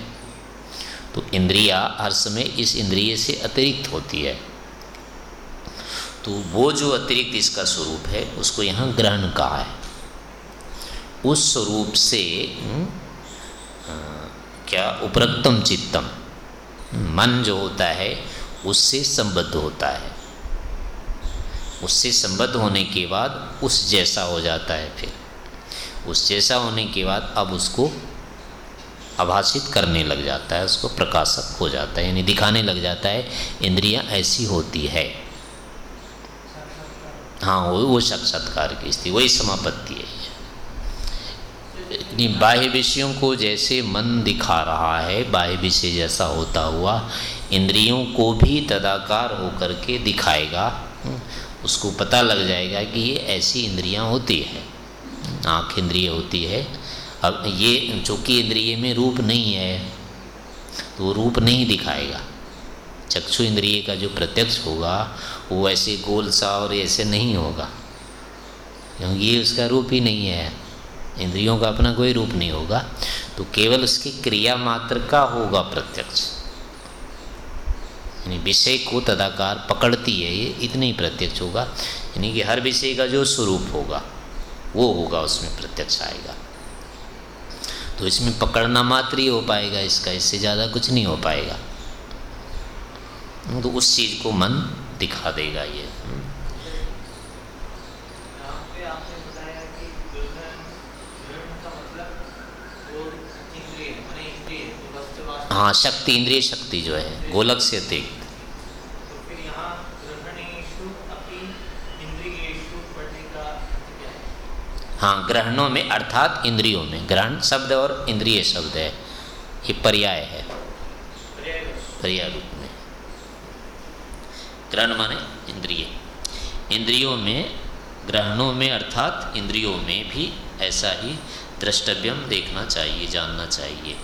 तो इंद्रिया हर समय इस इंद्रिय से अतिरिक्त होती है। तो वो जो अतिरिक्त इसका स्वरूप है उसको यहाँ ग्रहण कहा है। उस स्वरूप से हम्म, क्या उपरक्तम चित्तम मन जो होता है उससे संबद्ध होता है। उससे संबद्ध होने के बाद उस जैसा हो जाता है फिर। उस जैसा होने के बाद अब उसको आभाषित करने लग जाता है उसको प्रकाशक हो जाता है यानी दिखाने लग जाता है इंद्रियाँ ऐसी होती है। हाँ वो वो साक्षात्कार की स्थिति, वही समापत्ति है यानी बाह्य विषयों को जैसे मन दिखा रहा है, बाह्य विषय जैसा होता हुआ, इंद्रियों को भी तदाकार होकर के दिखाएगा उसको पता लग जाएगा कि ये ऐसी इंद्रियाँ होती है। आँख इंद्रिय होती है। अब ये, चूँकि इंद्रिय में रूप नहीं है तो रूप नहीं दिखाएगा। चक्षु इंद्रिय का जो प्रत्यक्ष होगा वो ऐसे गोल सा और ऐसे नहीं होगा। क्योंकि ये उसका रूप ही नहीं है। इंद्रियों का अपना कोई रूप नहीं होगा। तो केवल उसकी क्रिया मात्र का होगा प्रत्यक्ष। यानी विषय को तदाकार पकड़ती है, ये इतनी प्रत्यक्ष होगा। यानी कि हर विषय का जो स्वरूप होगा, वो होगा, उसमें प्रत्यक्ष आएगा। तो इसमें पकड़ना मात्र ही हो पाएगा, इसका इससे ज़्यादा कुछ नहीं हो पाएगा। तो उस चीज़ को मन दिखा देगा ये। हाँ शक्ति, इंद्रिय शक्ति जो है, गोलक से अतिरिक्त। हाँ ग्रहणों में, अर्थात इंद्रियों में, ग्रहण शब्द और इंद्रिय शब्द है, ये पर्याय है। पर्याय रूप। ग्रहण माने इंद्रिय। इंद्रियों में, ग्रहणों में अर्थात इंद्रियों में भी ऐसा ही द्रष्टव्यम देखना चाहिए, जानना चाहिए।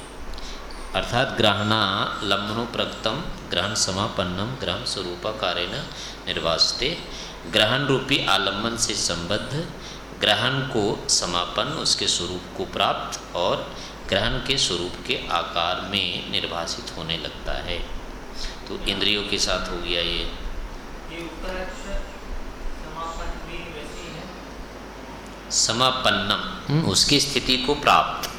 अर्थात ग्रहणा लम्बनोप्रक्तम ग्रहण समापन्नम, ग्रहण स्वरूप कार्यन निर्वासते। ग्रहण रूपी आलंबन से संबद्ध, ग्रहण को समापन उसके स्वरूप को प्राप्त और ग्रहण के स्वरूप के आकार में निर्वासित होने लगता है। तो इंद्रियों के साथ हो गया ये। समापन्नम। हम्म, उसकी स्थिति को प्राप्त।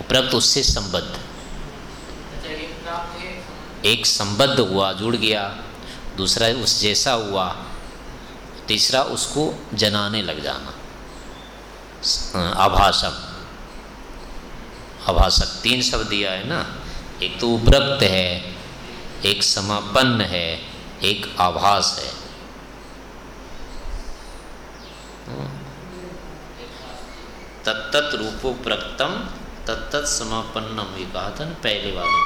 उपरक्त उससे संबद्ध। एक संबद्ध हुआ जुड़ गया। दूसरा उस जैसा हुआ। तीसरा उसको जनाने लग जाना। आभाषक आभाषक तीन शब्द दिया है ना? एक तो उपरक्त है एक समापन्न है। एक आभास है। तत्त रूपोप्रक्तम तत्त समापन्नम, ये कहा था ना पहले वाले।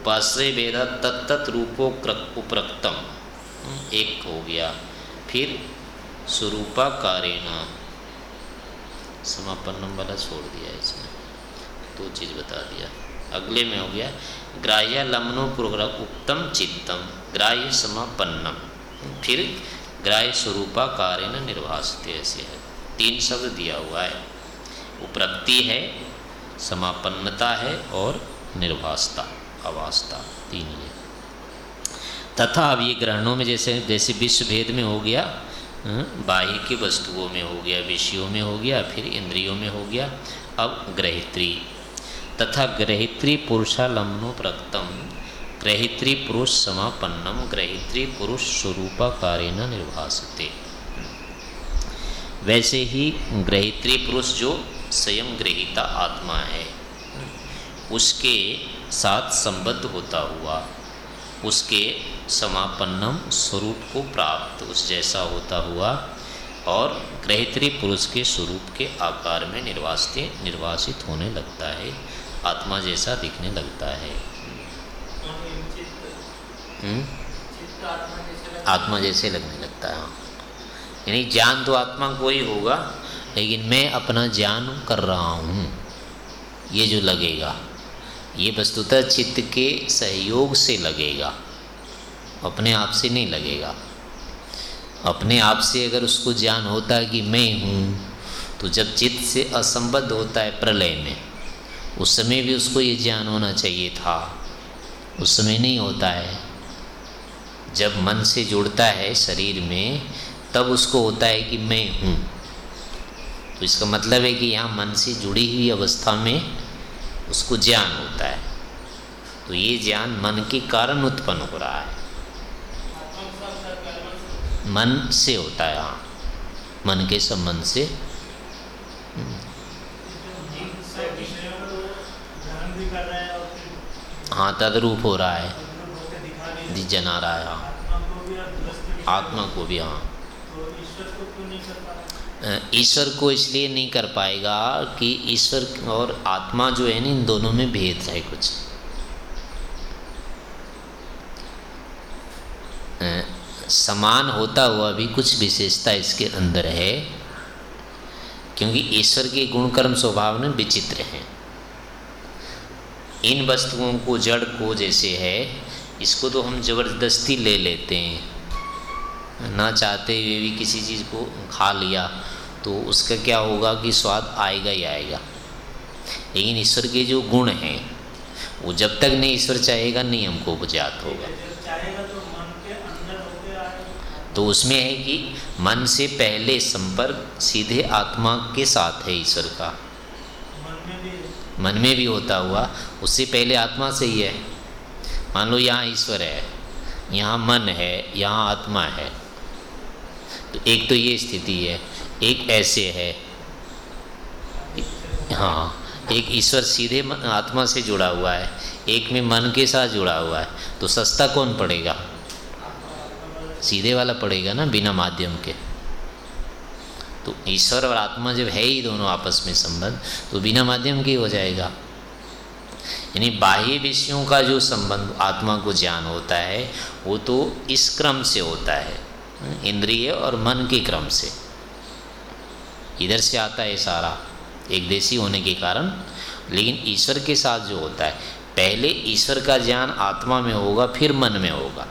उपाश्रय वेद तत्त रूपो उपरक्तम एक हो गया। फिर स्वरूपाकारेण। समापन्नम वाला छोड़ दिया इसमें दो चीज़ बता दिया। अगले में हो गया, ग्राह्य लमनो पूर्वक उत्तम चित्तम, ग्राह्य समापन्नम। फिर ग्राह्य स्वरूपा कार्य न निर्वासते, ऐसे है। तीन शब्द दिया हुआ है। उपरक्ति है, समापन्नता है और निर्वासता, अवास्ता, तीन ये तथा अब ये ग्रहणों में जैसे जैसे विश्व भेद में हो गया बाह्य की वस्तुओं में हो गया, विषयों में हो गया, फिर इंद्रियों में हो गया, अब ग्रहित्री। तथा ग्रहित्री पुरुषालम्नो प्रक्तम ग्रहित्री पुरुष समापन्नम, ग्रहित्री पुरुष स्वरूपा न निर्भासते। वैसे ही ग्रहित्री पुरुष जो स्वयं ग्रहिता आत्मा है, उसके साथ संबद्ध होता हुआ, उसके समापन्नम स्वरूप को प्राप्त। उस जैसा होता हुआ और ग्रहित्री पुरुष के स्वरूप के आकार में निर्वासित निर्वासित होने लगता है। आत्मा जैसा दिखने लगता है। आत्मा जैसे लगने लगता है हाँ। यानी ज्ञान तो आत्मा को ही होगा, लेकिन मैं अपना ज्ञान कर रहा हूँ। ये जो लगेगा, ये वस्तुतः चित्त के सहयोग से लगेगा। अपने आप से नहीं लगेगा। अपने आप से अगर उसको ज्ञान होता है कि मैं हूँ तो जब चित्त से असंबद्ध होता है प्रलय में, उस समय भी उसको ये ज्ञान होना चाहिए था। उस समय नहीं होता है। जब मन से जुड़ता है शरीर में, तब उसको होता है कि मैं हूँ। तो इसका मतलब है कि यहाँ मन से जुड़ी हुई अवस्था में उसको ज्ञान होता है। तो ये ज्ञान मन के कारण उत्पन्न हो रहा है। मन से होता है हाँ। मन के संबंध से। हाँ तदरूप हो रहा है। जना रहा है हाँ। आत्मा को भी हाँ। ईश्वर को इसलिए नहीं कर पाएगा कि ईश्वर और आत्मा जो है ना, इन दोनों में भेद है कुछ। समान होता हुआ भी कुछ विशेषता इसके अंदर है, क्योंकि ईश्वर के गुणकर्म स्वभाव में विचित्र हैं। इन वस्तुओं को, जड़ को जैसे है, इसको तो हम ज़बरदस्ती ले लेते हैं। ना चाहते हुए भी किसी चीज़ को खा लिया तो उसका क्या होगा कि स्वाद आएगा ही आएगा। लेकिन ईश्वर के जो गुण हैं, वो जब तक नहीं ईश्वर चाहेगा, नहीं हमको बुझात होगा। तो उसमें है कि मन से पहले संपर्क सीधे आत्मा के साथ है ईश्वर का। मन में भी होता हुआ, उससे पहले आत्मा से ही है। मान लो यहाँ ईश्वर है, यहाँ मन है, यहाँ आत्मा है। तो एक तो ये स्थिति है, एक ऐसे है। हाँ एक ईश्वर सीधे आत्मा से जुड़ा हुआ है, एक में मन के साथ जुड़ा हुआ है तो सस्ता कौन पड़ेगा? सीधे वाला पड़ेगा ना बिना माध्यम के। तो ईश्वर और आत्मा जब है ही दोनों आपस में संबंध तो बिना माध्यम के हो जाएगा। यानी बाह्य विषयों का जो संबंध आत्मा को ज्ञान होता है, वो तो इस क्रम से होता है, इंद्रिय और मन के क्रम से। इधर से आता है सारा, एक देशी होने के कारण, लेकिन ईश्वर के साथ जो होता है, पहले ईश्वर का ज्ञान आत्मा में होगा, फिर मन में होगा।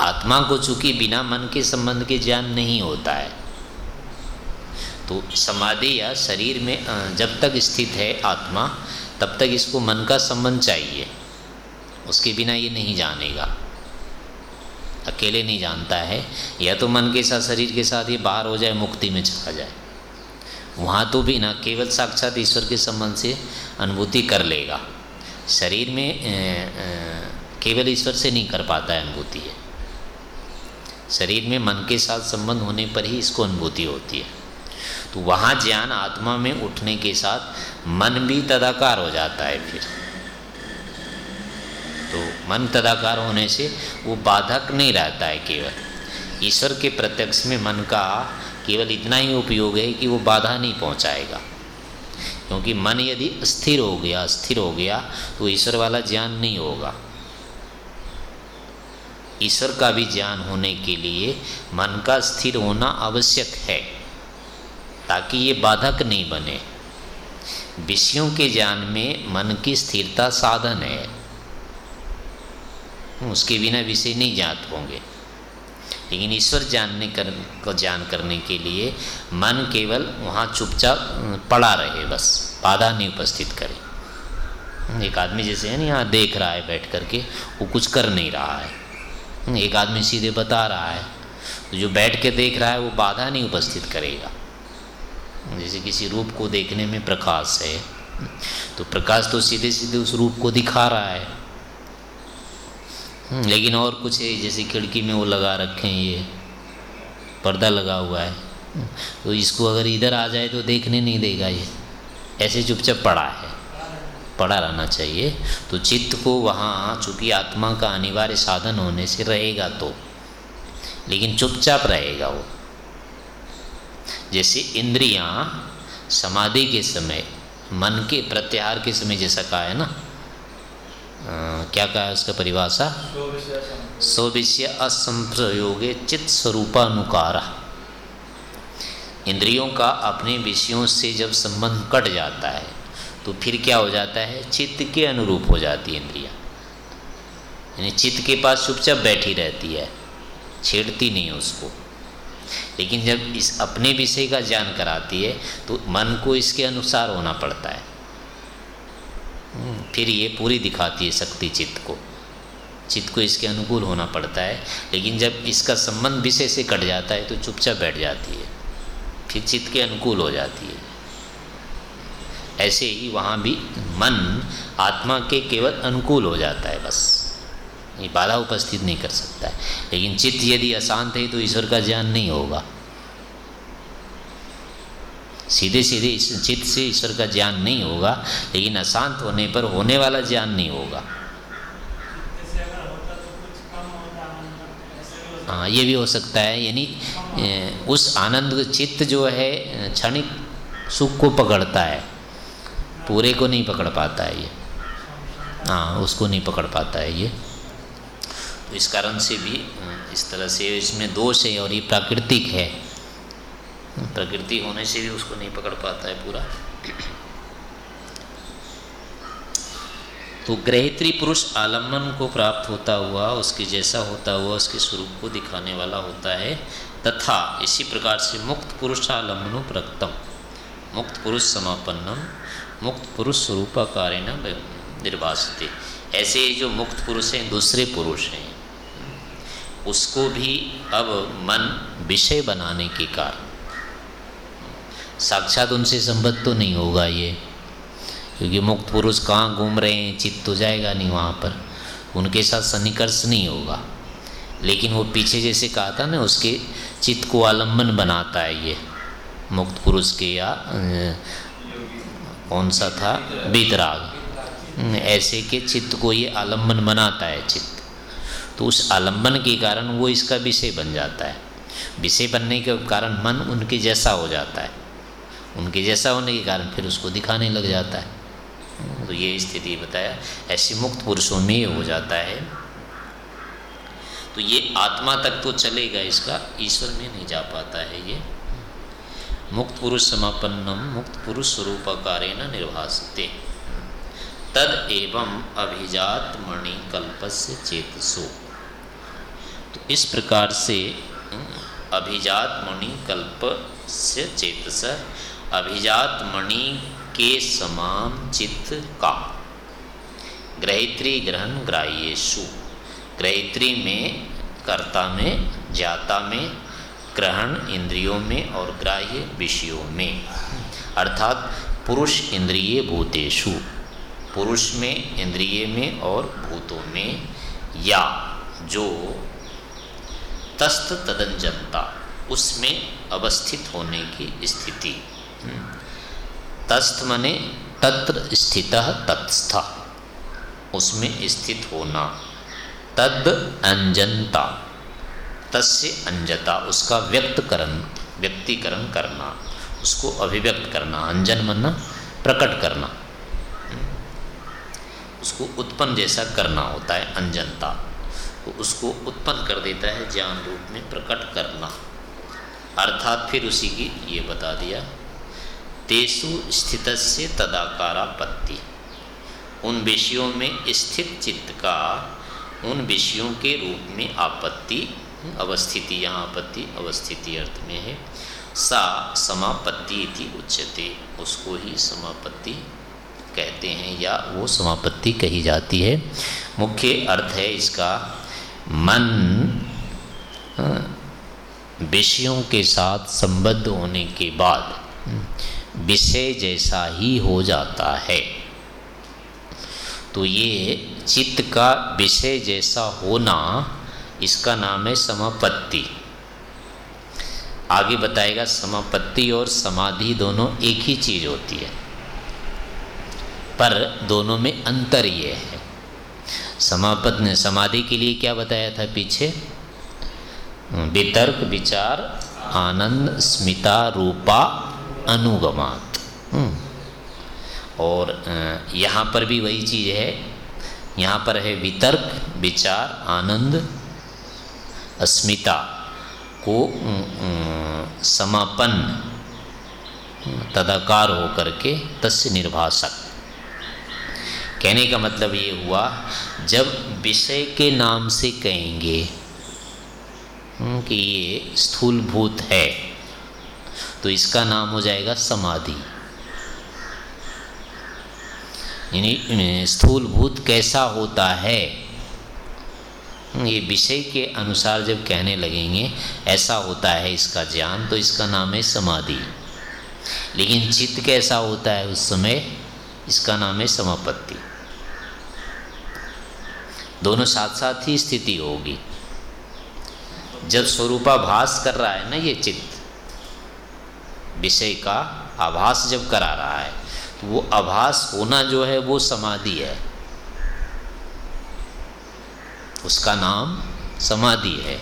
आत्मा को चूँकि बिना मन के संबंध के ज्ञान नहीं होता है तो समाधि या शरीर में जब तक स्थित है आत्मा, तब तक इसको मन का संबंध चाहिए। उसके बिना ये नहीं जानेगा। अकेले नहीं जानता है। या तो मन के साथ, शरीर के साथ ये बाहर हो जाए, मुक्ति में चला जाए। वहाँ तो भी ना, केवल साक्षात ईश्वर के संबंध से अनुभूति कर लेगा। शरीर में केवल ईश्वर से नहीं कर पाता है अनुभूति है शरीर में मन के साथ संबंध होने पर ही इसको अनुभूति होती है। तो वहाँ ज्ञान आत्मा में उठने के साथ मन भी तदाकार हो जाता है फिर। तो मन तदाकार होने से वो बाधक नहीं रहता है केवल। ईश्वर के प्रत्यक्ष में मन का केवल इतना ही उपयोग है कि वो बाधा नहीं पहुंचाएगा। क्योंकि मन यदि स्थिर हो गया स्थिर हो गया तो ईश्वर वाला ज्ञान नहीं होगा। ईश्वर का भी ज्ञान होने के लिए मन का स्थिर होना आवश्यक है, ताकि ये बाधक नहीं बने। विषयों के ज्ञान में मन की स्थिरता साधन है। उसके बिना विषय नहीं जात होंगे। लेकिन ईश्वर जानने कर, को जान करने के लिए मन केवल वहाँ चुपचाप पड़ा रहे, बस बाधा नहीं उपस्थित करे। एक आदमी जैसे है ना, यहाँ देख रहा है बैठ करके, वो कुछ कर नहीं रहा है। एक आदमी सीधे बता रहा है तो जो बैठ के देख रहा है वो बाधा नहीं उपस्थित करेगा। जैसे किसी रूप को देखने में प्रकाश है तो प्रकाश तो सीधे सीधे उस रूप को दिखा रहा है। हम्म, लेकिन और कुछ है जैसे खिड़की में वो लगा रखे हैं ये पर्दा लगा हुआ है। तो इसको अगर इधर आ जाए तो देखने नहीं देगा ये। ऐसे चुपचाप पड़ा है। पड़ा रहना चाहिए। तो चित्त को वहाँ चूँकि आत्मा का अनिवार्य साधन होने से रहेगा तो। लेकिन चुपचाप रहेगा वो। जैसे इंद्रियाँ समाधि के समय, मन के प्रत्याहार के समय जैसा कहा है ना? क्या कहा है उसका परिभाषा? सो विषय असंप्रयोगे चित्त स्वरूपानुकार। इंद्रियों का अपने विषयों से जब संबंध कट जाता है तो फिर क्या हो जाता है? चित्त के अनुरूप हो जाती है इंद्रिया। यानी चित्त के पास चुपचाप बैठी रहती है। छेड़ती नहीं उसको। लेकिन जब इस अपने विषय का ज्ञान कराती है तो मन को इसके अनुसार होना पड़ता है। हम्म, फिर ये पूरी दिखाती है शक्ति चित्त को। चित्त को इसके अनुकूल होना पड़ता है। लेकिन जब इसका संबंध विषय से कट जाता है तो चुपचाप बैठ जाती है। फिर चित्त के अनुकूल हो जाती है। ऐसे ही वहाँ भी मन आत्मा के केवल अनुकूल हो जाता है बस। ये बाधा उपस्थित नहीं कर सकता है। लेकिन चित्त यदि अशांत है तो ईश्वर का ज्ञान नहीं होगा। सीधे सीधे इस चित्त से ईश्वर का ज्ञान नहीं होगा, लेकिन अशांत होने पर होने वाला ज्ञान नहीं होगा। हाँ ये भी हो सकता है, यानी उस आनंद चित्त जो है, क्षणिक सुख को पकड़ता है। पूरे को नहीं पकड़ पाता है ये। हाँ उसको नहीं पकड़ पाता है ये। तो इस कारण से भी इस तरह से इसमें दोष है और ये प्राकृतिक है। प्रकृति होने से भी उसको नहीं पकड़ पाता है पूरा। तो ग्रहित्री पुरुष आलंबन को प्राप्त होता हुआ, उसके जैसा होता हुआ, उसके स्वरूप को दिखाने वाला होता है। तथा इसी प्रकार से मुक्त पुरुष आलम्बनो प्रक्तम। मुक्त पुरुष समापन्नम। मुक्त पुरुष स्वरूपाकारेण निर्वासते। ऐसे जो मुक्त पुरुष हैं, दूसरे पुरुष हैं। उसको भी अब मन विषय बनाने के कारण। साक्षात उनसे संबद्ध तो नहीं होगा ये। क्योंकि मुक्त पुरुष कहाँ घूम रहे हैं, चित्त तो जाएगा नहीं वहाँ पर। उनके साथ सन्निकर्ष नहीं होगा। लेकिन वो पीछे जैसे कहा था ना, उसके चित्त को आलंबन बनाता है ये। मुक्त पुरुष के या कौन सा था? बीतराग। ऐसे के चित्त को ये आलंबन बनाता है चित्त। तो उस आलंबन के कारण वो इसका विषय बन जाता है। विषय बनने के कारण मन उनके जैसा हो जाता है। उनके जैसा होने के कारण फिर उसको दिखाने लग जाता है। तो ये स्थिति बताया, ऐसे मुक्त पुरुषों में हो जाता है। तो ये आत्मा तक तो चलेगा इसका, ईश्वर में नहीं जा पाता है ये। मुक्त पुरुष समापन्नम मुक्त पुरुष स्वरूपकारेण निर्भासते। तद एवं अभिजात मणि कल्पस्य चेतसो। तो इस प्रकार से अभिजात मणि कल्प से चेतस अभिजात मणि के समान चित्त का। ग्रहित्री ग्रहण ग्राह्येशु ग्रहित्री में, कर्ता में जाता में ग्रहण इंद्रियों में और ग्राह्य विषयों में। अर्थात पुरुष इंद्रिय भूतेषु। पुरुष में इंद्रिय में और भूतों में या जो तस्त तदंजनता, उसमें अवस्थित होने की स्थिति। तस्थ मने तत्र स्थित तत्स्थ। उसमें स्थित होना। तद अंजनता। तस्य अंजता, उसका व्यक्तकरण, व्यक्तिकरण करना, उसको अभिव्यक्त करना, अंजन मनना, प्रकट करना। उसको उत्पन्न जैसा करना होता है, अंजनता। तो उसको उत्पन्न कर देता है ज्ञान रूप में प्रकट करना। अर्थात फिर उसी की ये बता दिया, तेसु स्थित से तदाकारापत्ति उन विषयों में स्थित चित्त का, उन विषयों के रूप में आपत्ति अवस्थिति यहाँ आपत्ति अवस्थिति अर्थ में है। सा समापत्ति इति उच्यते, उसको ही समापत्ति कहते हैं या वो समापत्ति कही जाती है। मुख्य अर्थ है इसका, मन विषयों के साथ संबद्ध होने के बाद विषय जैसा ही हो जाता है। तो ये चित्त का विषय जैसा होना इसका नाम है समापत्ति। आगे बताएगा, समापत्ति और समाधि दोनों एक ही चीज़ होती है, पर दोनों में अंतर ये है। समापत ने समाधि के लिए क्या बताया था पीछे? वितर्क, विचार, आनंद, स्मिता, रूपा, अनुगमात। हम्म। और यहाँ पर भी वही चीज़ है। यहाँ पर है वितर्क, विचार, आनंद अस्मिता को समापन तदाकार होकर के तस्य निर्भाषक कहने का मतलब ये हुआ, जब विषय के नाम से कहेंगे कि ये स्थूलभूत है तो इसका नाम हो जाएगा समाधि। यानी स्थूलभूत कैसा होता है? ये विषय के अनुसार जब कहने लगेंगे, ऐसा होता है इसका ज्ञान तो इसका नाम है समाधि। लेकिन चित्त कैसा होता है उस समय, इसका नाम है समापत्ति। दोनों साथ साथ ही स्थिति होगी। जब स्वरूपाभास कर रहा है ना ये चित्त, विषय का आभास जब करा रहा है तो वो आभास होना जो है वो समाधि है। उसका नाम समाधि है।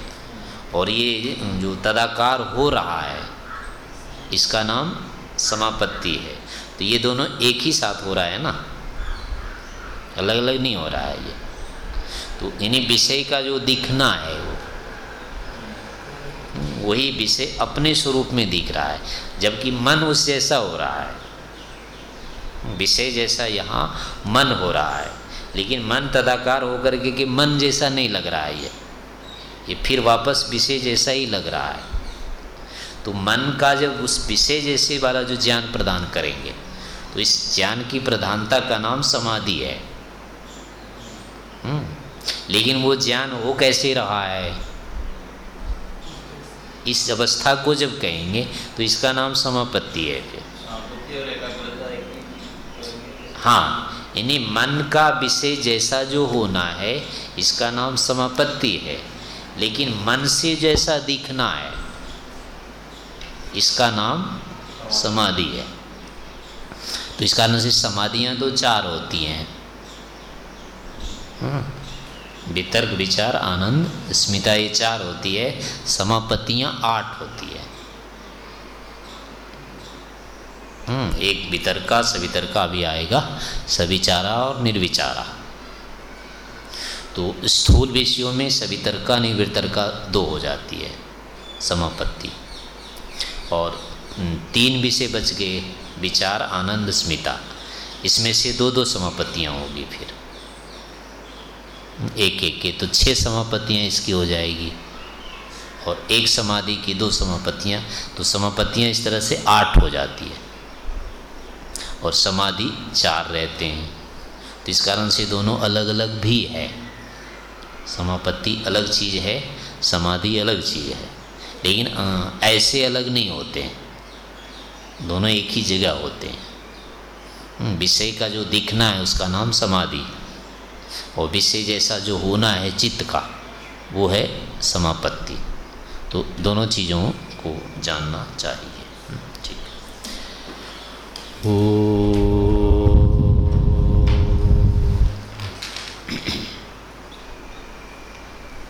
और ये जो तदाकार हो रहा है, इसका नाम समापत्ति है। तो ये दोनों एक ही साथ हो रहा है ना? अलग अलग नहीं हो रहा है ये। तो इन्हीं विषय का जो दिखना है वो, वही विषय अपने स्वरूप में दिख रहा है। जबकि मन उस जैसा हो रहा है। विषय जैसा यहाँ मन हो रहा है। लेकिन मन तदाकार होकर के कि मन जैसा नहीं लग रहा है ये। ये फिर वापस विषय जैसा ही लग रहा है। तो मन का जब उस विषय जैसे वाला जो ज्ञान प्रदान करेंगे तो इस ज्ञान की प्रधानता का नाम समाधि है। हम्म, लेकिन वो ज्ञान हो कैसे रहा है? इस अवस्था को जब कहेंगे तो इसका नाम समापत्ति है फिर। हाँ यानी मन का विषय जैसा जो होना है, इसका नाम समापत्ति है। लेकिन मन से जैसा दिखना है, इसका नाम समाधि है। तो इस कारण से समाधियाँ तो चार होती हैं। हम्म। वितर्क, विचार, आनंद, स्मिता, ये चार होती है। समापत्तियाँ आठ होती है हम्म, एक वितर्का सवितर्का भी आएगा सविचारा और निर्विचारा। तो स्थूल विषयों में सवितर्का निर्वितर्का दो हो जाती है समापत्ति। और हम्म, तीन विषय बच गए विचार आनंद स्मिता। इसमें से दो दो समापत्तियाँ होगी फिर। एक एक के तो छः समापत्तियाँ इसकी हो जाएगी। और एक समाधि की दो समापत्तियाँ तो समापत्तियाँ इस तरह से आठ हो जाती है। और समाधि चार रहते हैं। तो इस कारण से दोनों अलग अलग भी है। समापत्ति अलग चीज़ है समाधि अलग चीज़ है। लेकिन ऐसे अलग नहीं होते। हैं दोनों एक ही जगह होते हैं। हम्म, विषय का जो दिखना है उसका नाम समाधि। और विषय जैसा जो होना है चित्त का वो है समापत्ति। तो दोनों चीज़ों को जानना चाहिए। 呜